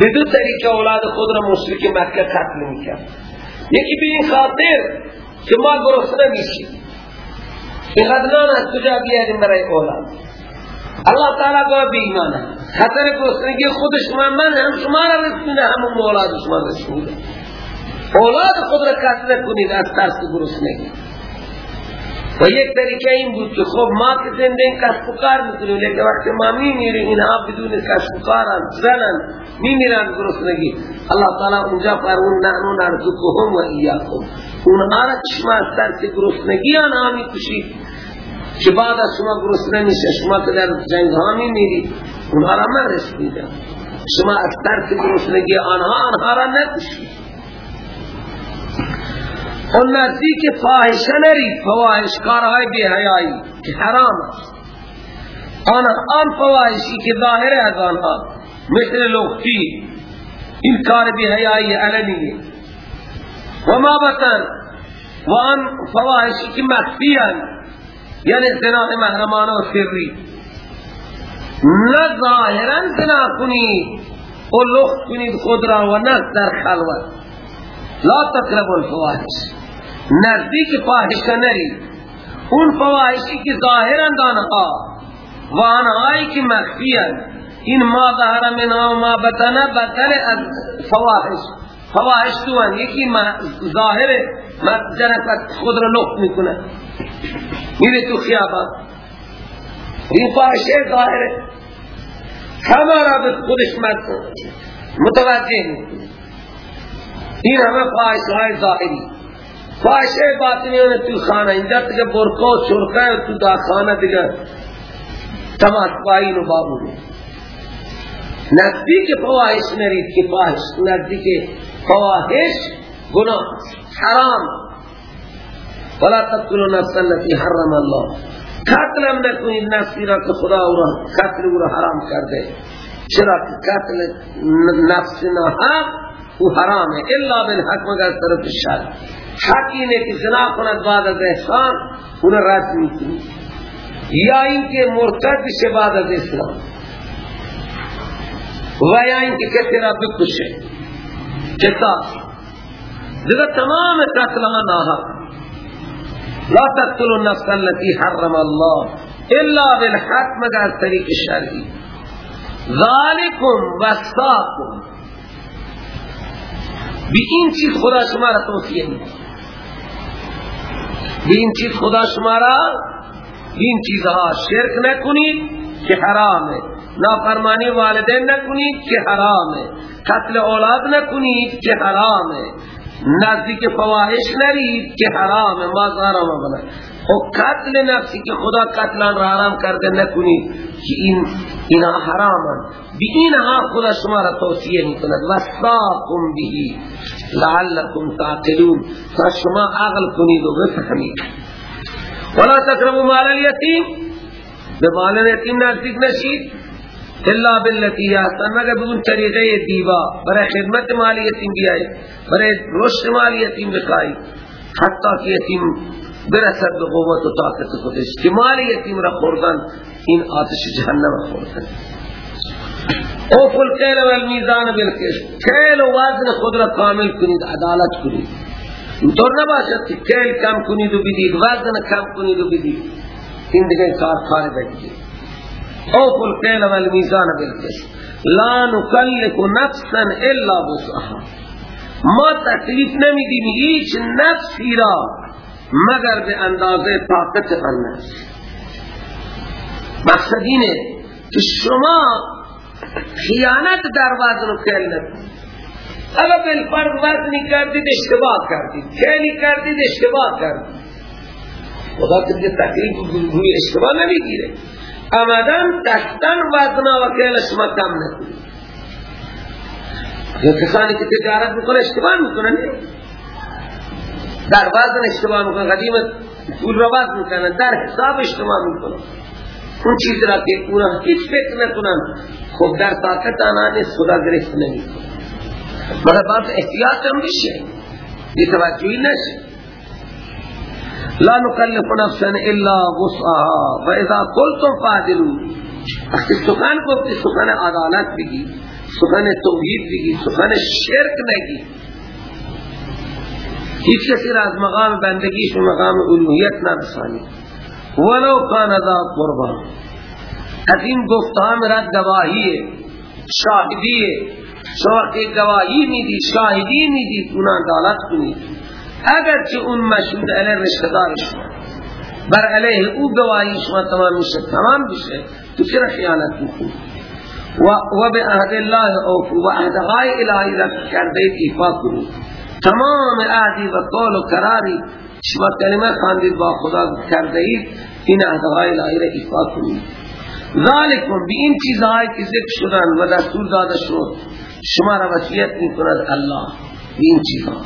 به دو طریق اولاد خود را مشرک مکه قتل می‌کرد یکی به این خاطر که ما گرسنه میشیم اینقدر نان از کجا بیاریم برای اولاد اللہ تعالی گوه بی ایمان ہے خطر گرسنگی خود شما من هم شما را رسمیده همون اولاد شما رسمیده اولاد خود را قتل کنید از ترس گرسنگی و یک طریقه این بود که خب ما که زنده این کسب و کار می‌کنیم لیکن وقتی ما میمیریم اینها بدون کسب و کارن زنن میمیرن گرسنگی اللہ تعالی اونجا فرمون نحنو نرزقهم و ایاکم. اونها را شما از ترس گرسنگی آنها می‌کشید که بعد از شما گرسنه میشه شما که در جنگ ها میمیرید اونها را من رسیدم شما از ترس گرسنگی آنها آنها را نکشید اون نزدیک فاحشه نرید فواحشکارهای بی حیایی که حرام است. آن آن فواحشی که ظاهر از آنها مثل لختی این کار بی حیایی علنیه. و ما بطن و آن فواحشی که مخفی یعنی زنا محرمانه و سری. نه ظاهرا زنا کنید و لخت کنید خود را و نه در خلوت. لا تقرب الفواحش. نزدیک فاحشه نرید اون فواحشی که ظاهرا دانها و آنهایی که مخفیان این ما ظهر منها و ما بطنه بدل از فواحش. فواحش تو یکی ظاهر جنفت خود را لخت می‌کنه. میره تو خیابان. این فاحشه ظاهره همه را به خودش متوجه می‌کنه این همه فاحشه های ظاهری. فاحشه باطنی اونه تو خانه. اینجا تگه برکا و چرکه تو دا خانه دیگه. تماس پایین و بابو. نزدیک فواحش نرید که فاحش. نزدیک فواحش گناه حرام. ولا تقتلوا نفسا التي حرم الله. قتل نکنید. نفسی را که خدا او را قتل او را حرام کرده. چرا که قتل نفس ناحق او حرامه. الا بالحق مگر طرف شر حق اینه که زنا کند بعد از احسان اون رد می‌کنی یا اینکه مرتد بشه بعد از اسلام و یا اینکه کسی را بکشه. کتاب. دیگه تمام قتل ها ناحق. لا تقتلوا النفس التي حرم الله الا بالحق مگر طریق شرعی. ذالکم وصاکم. بی این چیز خدا شما را توصیه می این چیز خدا شما را این چیزها شرک نکنید که حرامه. نافرمانی والدین نکنید که حرامه. قتل اولاد نکنید که حرامه. نزدیک فواحش نرید که حرام ما حرام بنا و قتل نفسی که خدا قتلان را حرام کرده نکنید که این اینا حراما بی اینها خدا شما را توصیه می کند وصاکم بهی لعلکم تعقلون. تا شما عقل کنید و بفهمید. ولا تقربوا مال الیتیم به مال الیتیم نزدیک نشید. الا بالتی احسن مگر بدون طریقه دیوا برای خدمت مال یتیم بیائی برای رشد مال یتیم بخوائی حتی که یتیم برسد به قوت و طاقت خودش. که مال یتیم را خوردن این آتش جهنم خوردن اوفو القیل والمیزان بالقسط. کیل و وزن خود را کامل کنید عدالت کنید. اینطور نباشد که کیل کم کنید و بدید وزن کم کنید و بدید. این دیگه کار کار بگید اوفو القیل والمیزان بالقسط. لا نکلف نفسا الا وسعها. ما تکلیف نمیدیم هیچ نفسی را مگر به اندازه طاقت آن مقصد اینه که شما خیانت در وزن نکنید اگر بالفرض وزنی کردید اشتباه کردید. کلی کردید اشتباه کردید. خدا که تکلیف روی اشتباه نمی‌گیره. امدن دستن وزن و کل شما کم نکنید. یا کسانی که تجارت می‌کنه اشتباه می‌کنه در وزن اشتباه می‌کنه قدیم پول رو وزن می‌کنه در حساب اشتباه می‌کنه اون چیز را که اونا هیچ فکر نکنن خب در طاقت آنها نیست خدا گرفت نمی مگر باز احتیاط هم بشه یہ توجهی نشه. لا نکلف نفسا الا وسعها. و اذا قلتم فاعدلوا. وقتی سخن گفتی سخن عدالت بگی سخن توحید بگی سخن شرک نگی. هیچ کسی را از مقام بندگیش و مقام الوهیت نرسانی. ولو کان ذا قربا. از این گفتان را گواهی شاهدی. شما که گواهی میدی شاهدی میدی اونا عدالت کنید اگر چه اون مشهود علیه رشتدار شما بر علیه او گواهی شما تمام میشه تمام بشه تو چرا خیانت می‌کنی؟ و به عهد الله اوفو و عهدهای الهی را کرده ایفا کنید تمام عهدی و قول و قراری شما کلمه خاندید با خدا کرده اید این عهدهای الهی را ایفا کنید. ذالکم بی این چیزهایی که ذکر شدن و دستور داده شد شما را وصیت می کند الله. بی این چیزها.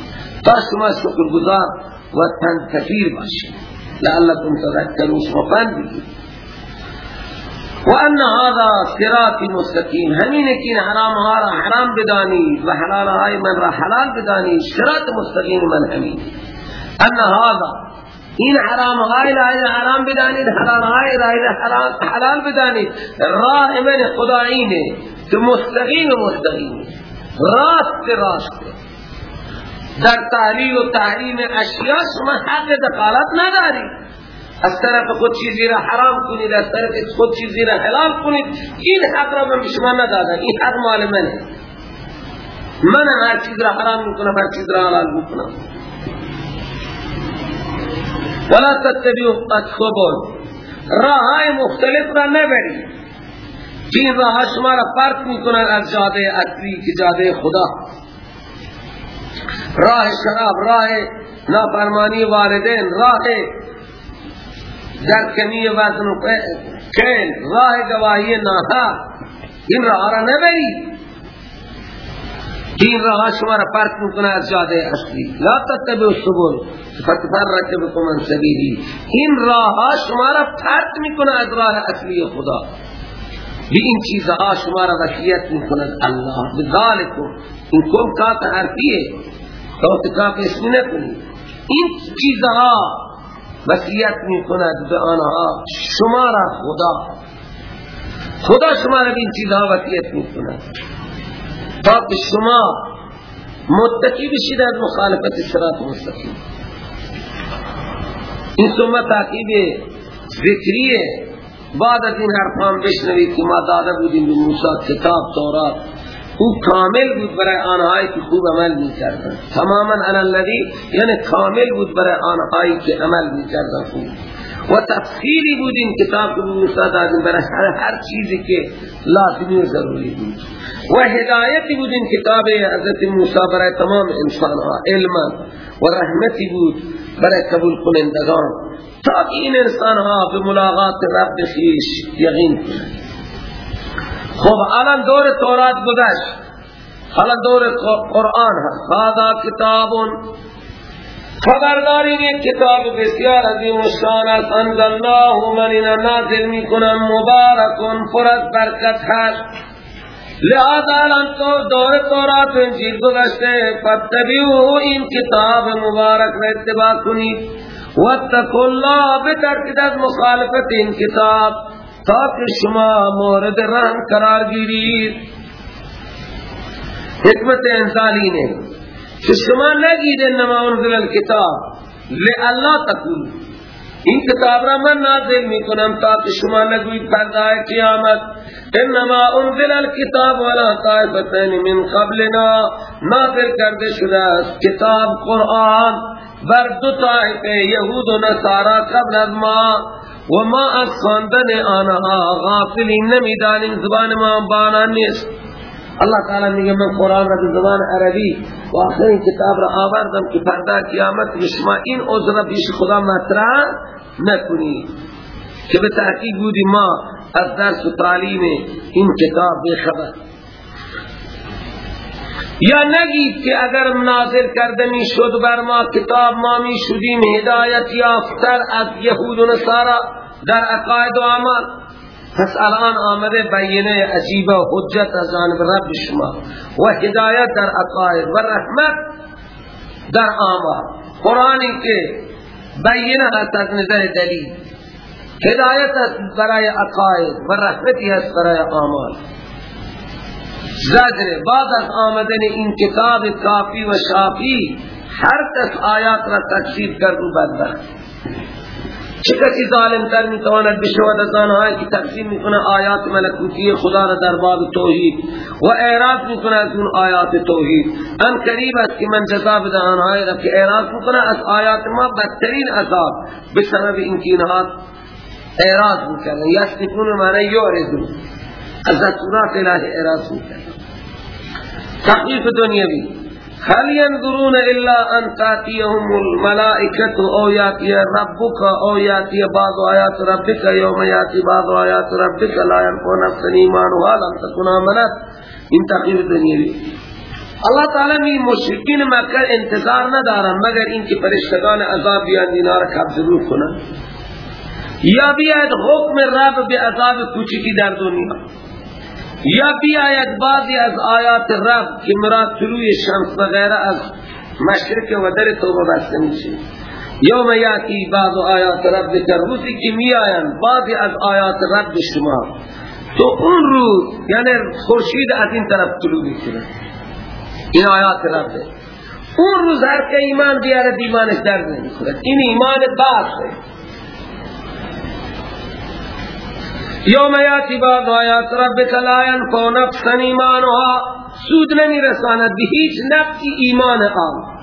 تا شما شکر گزار و تنتفیر باشید. لعلکم تذکرون شما پند بگید و ان هذا صراط مستقیم همینه که این حرام ها را حرام بدانید و حلال های من را حلال بدانید صراط مستقیم من همین. ان هذا این حرام های الهی حرام بدانید حلال های الهی حلال بدانید راه من خدایینه که مستقیم مستقیم راست راست. در تحلیل و تحریم اشیاء شما حق دخالت ندارید از طرف خود چیزی را حرام کنید از طرف خود چیزی را حلال کنید. این حق را من شما ندادم این حق مال منه. من هر چیز را حرام می‌کنم هر چیز را حلال می‌کنم. ولا تتبعوا السبل راه مختلف را نبرید. این راه شما را فرق می‌کنن از جاده اصلی که جاده خدا. راه شراب راه نافرمانی والدین راه در کمی وزن و کیل راه گواهی ناها این راه را این راه شما را فرق می‌کنه از جاده اصلی لا تتبعوا السبل فتفرق بكم عن سبیلی این راه شما را فرق می‌کنه از راه اصلی خدا بی این چیزها شما را وصیت می‌کند الله بذالکم این کم کاف حرفیه تو کاف اسمی نکنی این چیزها وصیت می‌کند به آنها شما را خدا خدا شما را این چیزها وصیت می‌کند تا که شما متقی بشید از مخالفت سرات مستقیم. این سمه تاکیب ذکریه بعد از این حرفان بشنوید که ما داده بودیم به موسی کتاب، تورات. او کامل بود برای آنهایی که خوب عمل می کردن تماما علی الذی یعنی کامل بود برای آنهایی که عمل می کردن خوب و تفصیلی بود این کتاب که موسی دادیم برای هر, هر چیزی که لازمی و ضروری بود. و هدایتی بود این کتاب حضرت موسی برای تمام انسانها. علما و رحمتی بود برای قبول کنندگان. تا این انسان ها به ملاقات رب خیش یقین کنند. خب الان دور تورات گذشت. الان دور قرآن هست. هذا کتاب خبرداری یک کتاب بسیار عظیم و شان است. انزلناه من این نازل می کنم مبارکون پر از برکت هست. لہذا الان تو دور تورات انجیل گذشته. فتبیو این کتاب مبارک را اتباع کنید. واتقوا الله بترکید از مخالفت این کتاب. تاکہ شما مورد رحم قرار گیرید حکمت انسانی نے کہ شما نگید انما انزل الكتاب لئلا تقول این کتاب را من نازل می کنم تاکہ شما نگوید پردائے قیامت۔ انما انزل الكتاب ولا طائفتین من قبلنا۔ نازل کرده شده است کتاب قرآن بر دو طائفه یهود و نصارا قبل از ما۔ و ما از خواندن آنها غافلین نمی‌دانیم زبان ما بانا نیست. اللہ تعالی میگه من قرآن را زبان عربی و آخرین کتاب را آوردم که فردا قیامت شما این عذر پیش خدا مطرح نکنید که به تحقیق بودی ما از درس و تعلیم این کتاب بخبر یا نگید که اگر نازل کردنی شد بر ما کتاب ما می شدیم هدایت یافتر از یهود و نصارا. در عقاید و عمل پس الان آمده بینه عجیبه و حجت از جانب رب شما و هدایت در عقاید و رحمت در آمال قرآنی که بینه است از نظر دلیل. هدایت است برای عقاید و رحمتی است برای آمال زجر بعد از آمدن این کتاب کافی و شافی هر کس آیات را تکسیر کرد و بدبخت. چه کسی ظالم تر می‌تواند بشود از آنهایی که تقسیم می‌کنه آیات ملکوتی خدا را در باب توحید و اعراض می‌کنه از اون آیات توحید. ان قریب است که من جزا بده آنهایی را که اعراض می‌کنه از آیات ما بدترین عذاب بسبب اینکه اینها اعراض می‌کنه یستفون معنی یعرضون. از دستورات الهی اعراض می‌کنه تخفیف دنیاوی. هل ينظرون إلا أن تأتيهم الملائكة؟ أو يأتي ربك؟ أو يأتي بعض آيات ربك؟ يوم يأتي بعض آيات ربك لا ينفع نفسا إيمانها لم تكن آمنت. این تخفیف دنیاوی اللہ تعالی می مشرکین مکہ انتظار ندارن مگر اینکه فرشتگان عذاب بیان دینار رو کنن. یا بیاید حکم رب به عذاب کوچکی در دنیا. یا بیاید بعضی از آیات رب که مراد طلوع شمس وغیرہ از مشرق و در توبه بسته میشه. یوم یاتی بعض آیات رب که روزی که می بعضی از آیات رب شما. تو اون روز یعنی خورشید از این طرف طلوع می‌کنه. این آیات رب. اون روز هر که ایمان بیاره ایمانش درد نمی‌کنه این ایمان باطل. یوم یاتی بعد آیات ربک لا ینفع نفسا ایمانها. سود نمی رساند به هیچ نفسی ایمان آن.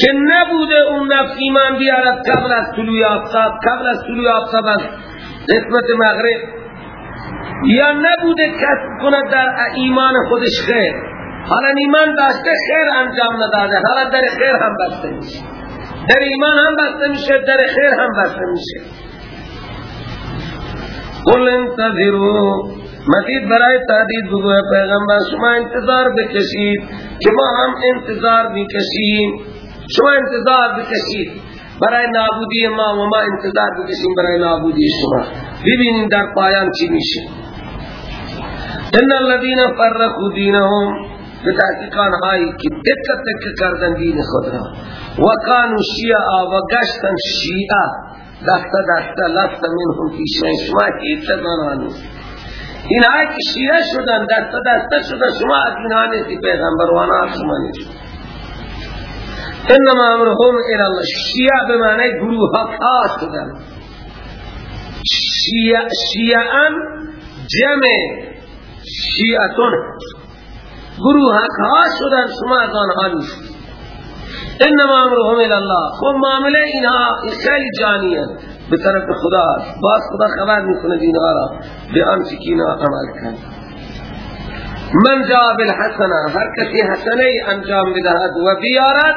که نبوده اون نفس ایمان بیارد قبل از طلوع آفتاب؟ قبل از طلوع آفتاب از نسبت مغرب. یا نبوده کسب کند در ایمان خودش خیر؟ حالا ایمان داشته خیر انجام نداده. حالا در خیر هم بسته میشه. در ایمان هم بسته میشه در خیر هم بسته میشه. قل انتظروا. مزید برای تهدید بگو پیغمبر شما انتظار بکشید که ما هم انتظار بکشیم شما انتظار بکشید. برای نابودی ما و ما انتظار بکشیم برای نابودی شما. ببینیم در پایان چی میشه. ان الذين فرقوا دينهم بتحقیقان هایی که تک تک کردن دین خود را. و کانو شیعا و گشتن دست دست لست منهم فی شیء شما زنان نیست. اینها که شیعه شدن دست دست شدن شما از اینها نیستی پیغمبروانا شما نیست. انما امرهم الى الله. شیعه به معنی گروه ها شدن. شیعان جمع شیعتون. گروه ها شدن شما از آنها نیست إنما أمرهم إلى الله. خب معامله اینها خیلی جانیه به طرف خدا. باز خدا خبر میکنه آنچه که اینها عمل کن. من جا بالحسنة. هر کسی حسنه انجام بدهد و بیارد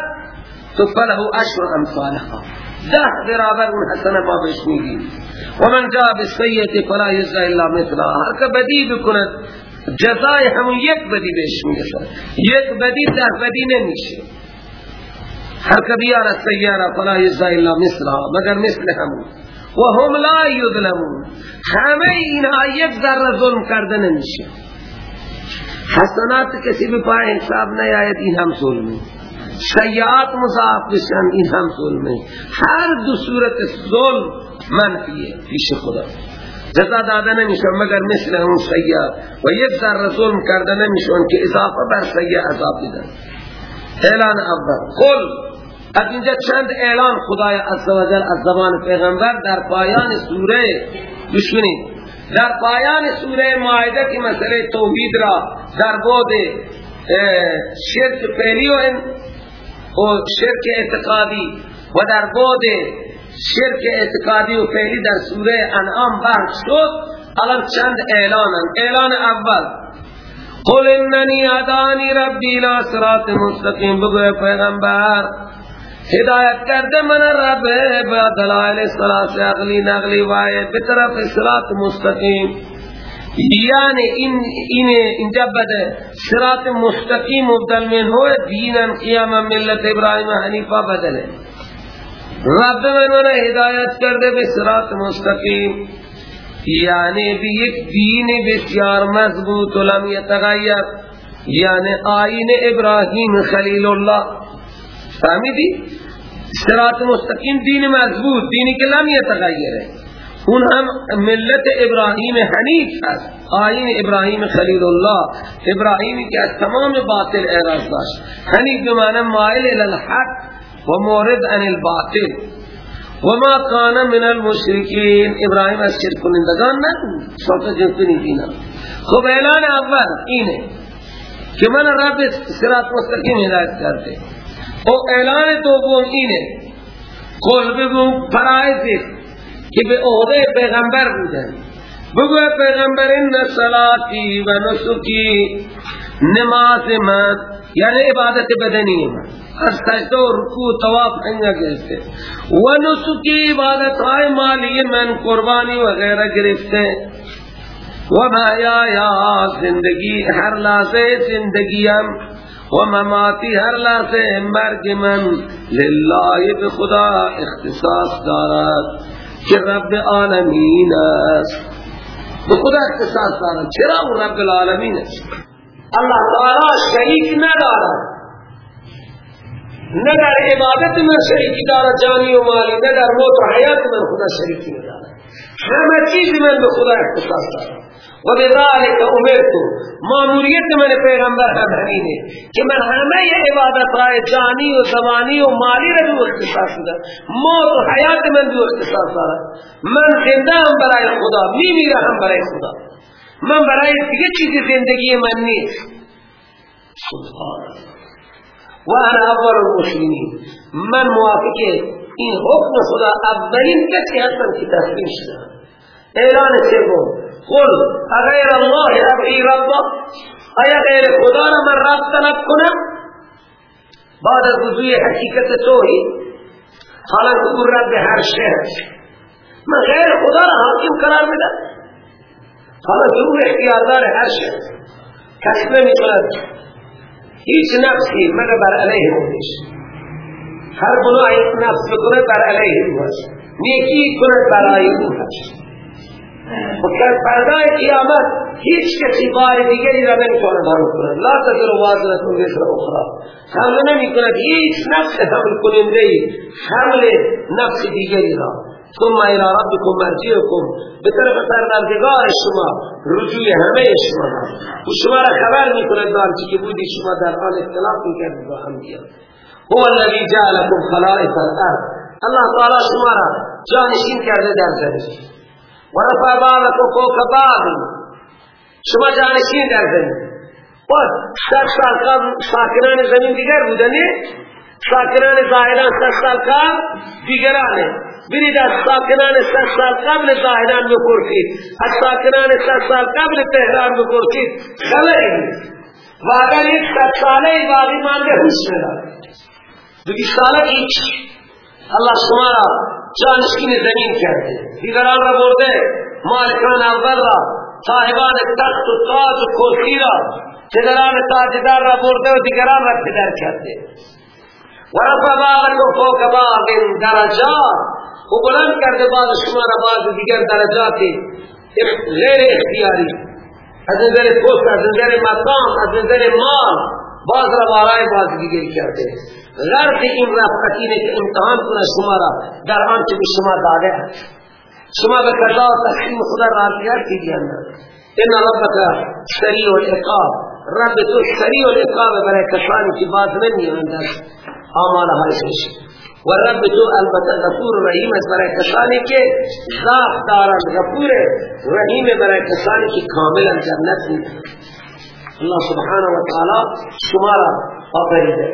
تو فله اشر امثالها. ده برابر اون حسنه ما بهش میگیم. و من جا بالسیئة فلا یجزا الا مثلها. هر که بدی بکند جزای همون یک بدی بهش میرسه یک بدی ده بدی نمیشه. هر که بیار سیاره فلا یجزا الا مثلها مگر مثل همون. و هم لا یظلمون. همه اینها یک ذره ظلم کرده نمیشه. حسنات کسی به پای حساب نیاید این هم ظلمه. سیعات مضاعف بشن این هم ظلمه. هر دو صورت ظلم منفیه پیش خدا. جزا داده نمیشه مگر مثل اون سیعات و یک ذره ظلم کرده نمیشون که اضافه بر سیع عذاب بدن. اعلان اول. قل از اینجا چند اعلان خدای عزوجل از زبان پیغمبر در پایان سوره بشونید در پایان سوره مائده کی مسئله توحید را در بود شرک پہلی و شرک اعتقادی و در بود شرک اعتقادی و پہلی در سوره انعام بحث شد. الان چند اعلانن؟ اعلان اول. قل اننی ادانی ربی لا صراط مستقیم. بگوی پیغمبر ہدایت کرده من رب با دلائل صلاة اغلی نغلی وائے بطرف صراط مستقیم. یعنی این این اینجا بده صراط مستقیم مبدل من هو دینا قیام ملت ابراهیم حنیفه بدله رب من من ہدایت کرده به صراط مستقیم. یعنی بھی ایک دین بسیار مضبوط، لم یتغیر. یعنی آئین ابراہیم خلیل اللہ. فهمیدی؟ صراط مستقیم دین مضبوط دینی که لم یتغیره. اون هم ملت ابراهیم حنیف هست. آین ابراهیم خلیل الله ابراهیمی که از تمام باطل اعراض داشت. حنیف بمعنی مائل الالحق و مورد عن الباطل. و ما کان من المشرکین. ابراهیم از شرک کنندگان نه صوت جنسونی دینا خب اعلان اول اینه که من رب صراط مستقیم ہدایت کرده. او اعلان دوم اینه. قول بگو فرائض که به عهده پیغمبر بودن. بگو پیغمبر این صلاتی و نسکی نماز من یعنی عبادت بدنی من از سجده و رکوع طواف انجا گرفته. و نسکی عبادت های مالی من قربانی وغیرہ گرفته. و محیایا زندگی هر لحظه زندگیم و مماتی هر لحظه مرگ من لله به خدا اختصاص دارد که رب عالمین است. به خدا اختصاص دارد. چرا او رب العالمین است؟ اللہ تعالی شریک ندارد. نه در عبادت من شریکی دارد جانی و مالی نه در موت و حیات من خدا شریکی ندارد. همه چیز من به خدا اختصاص دارد و بذلك امرت ماموریت من پیغمبر هم همینه که من همه عبادت های جانی و زمانی و مالی را دو اختصاص دارم موت و حیات من دو اختصاص دارم. من زنده هم برای خدا می میرم برای خدا. من برای دیگه چیزی زندگی من نیست. سبحان و انا اول المسلمین. من موافق این حکم خدا اولین کسی هستم که تسلیم شدم. اعلان سوم. قل اغیر الله ابعی ربا آیا غیر خدا را من رب طلب کنم؟ بعد از وضوی حقیقت توحید حالا او رب هر شهر من غیر خدا را حاکم قرار میدم. حالا که او اختیاردار هر شهر کسی نمی کند هیچ نفسی مگر بر علیه خودش. هر گناه نفس بکنه بر علیه او هست. نیکی کند برای او هست. و پردای قیامت هیچ کسی بار دیگری را نمی‌تونه حمل کند لا تذر وازنة وزر اخرى. حمل نمی کند هیچ نفس حمل کننده حمل نفس دیگری را. ثم الى ربكم مرجعكم به طرف پروردگار شما. رجوع همه شما. و شما را خبر می‌کند. دار که بودی شما در آن اختلاف می‌کردید با هم دیگر هو الذي جعلكم خلائف الأرض. الله تعالی شما را جانشین کرده در زمین و رفع بعضکم فوق بعض. شما جانشین در زمین و صد سال قبل ساکنان زمین دیگر بودنی؟ ساکنان ظاهران صد سال قبل دیگرانه. برید از ساکنان صد سال قبل ظاهران بپرسید از ساکنان صد سال قبل تهران بپرسید خبری. و اگر یک صد ساله باقی مانده حس نداره بگی ساله هیچ الله شما را جانشین زمین کرده دیگران را برده مالکان اول را صاحبان تخت و تاج و کرسی را پدران تاجدار را برده و دیگران را پدر کرده و رفع بعضکم فوق بعض درجات و بلند کرده بعض شما را بعض دیگر درجات غیر اختیاری از نظر پست از نظر مقام از نظر مال باز را بارای باز دیگر کرده غرق این رفقتی اینه که امتحان کنه شما را. در آنچه به شما داده شما به قضا و تحکیم خدا راضیار اندر ان ربک سریع العقاب. رب تو سریع العقاب برای کسانی که باز نمیاندن اعمال هایش و رب تو البته غفور رحیم است برای کسانی که ذات دارند. غفور رحیم برای کسانی که کاملا جنت میدن الله سبحانه و تعالی شما را آفریده.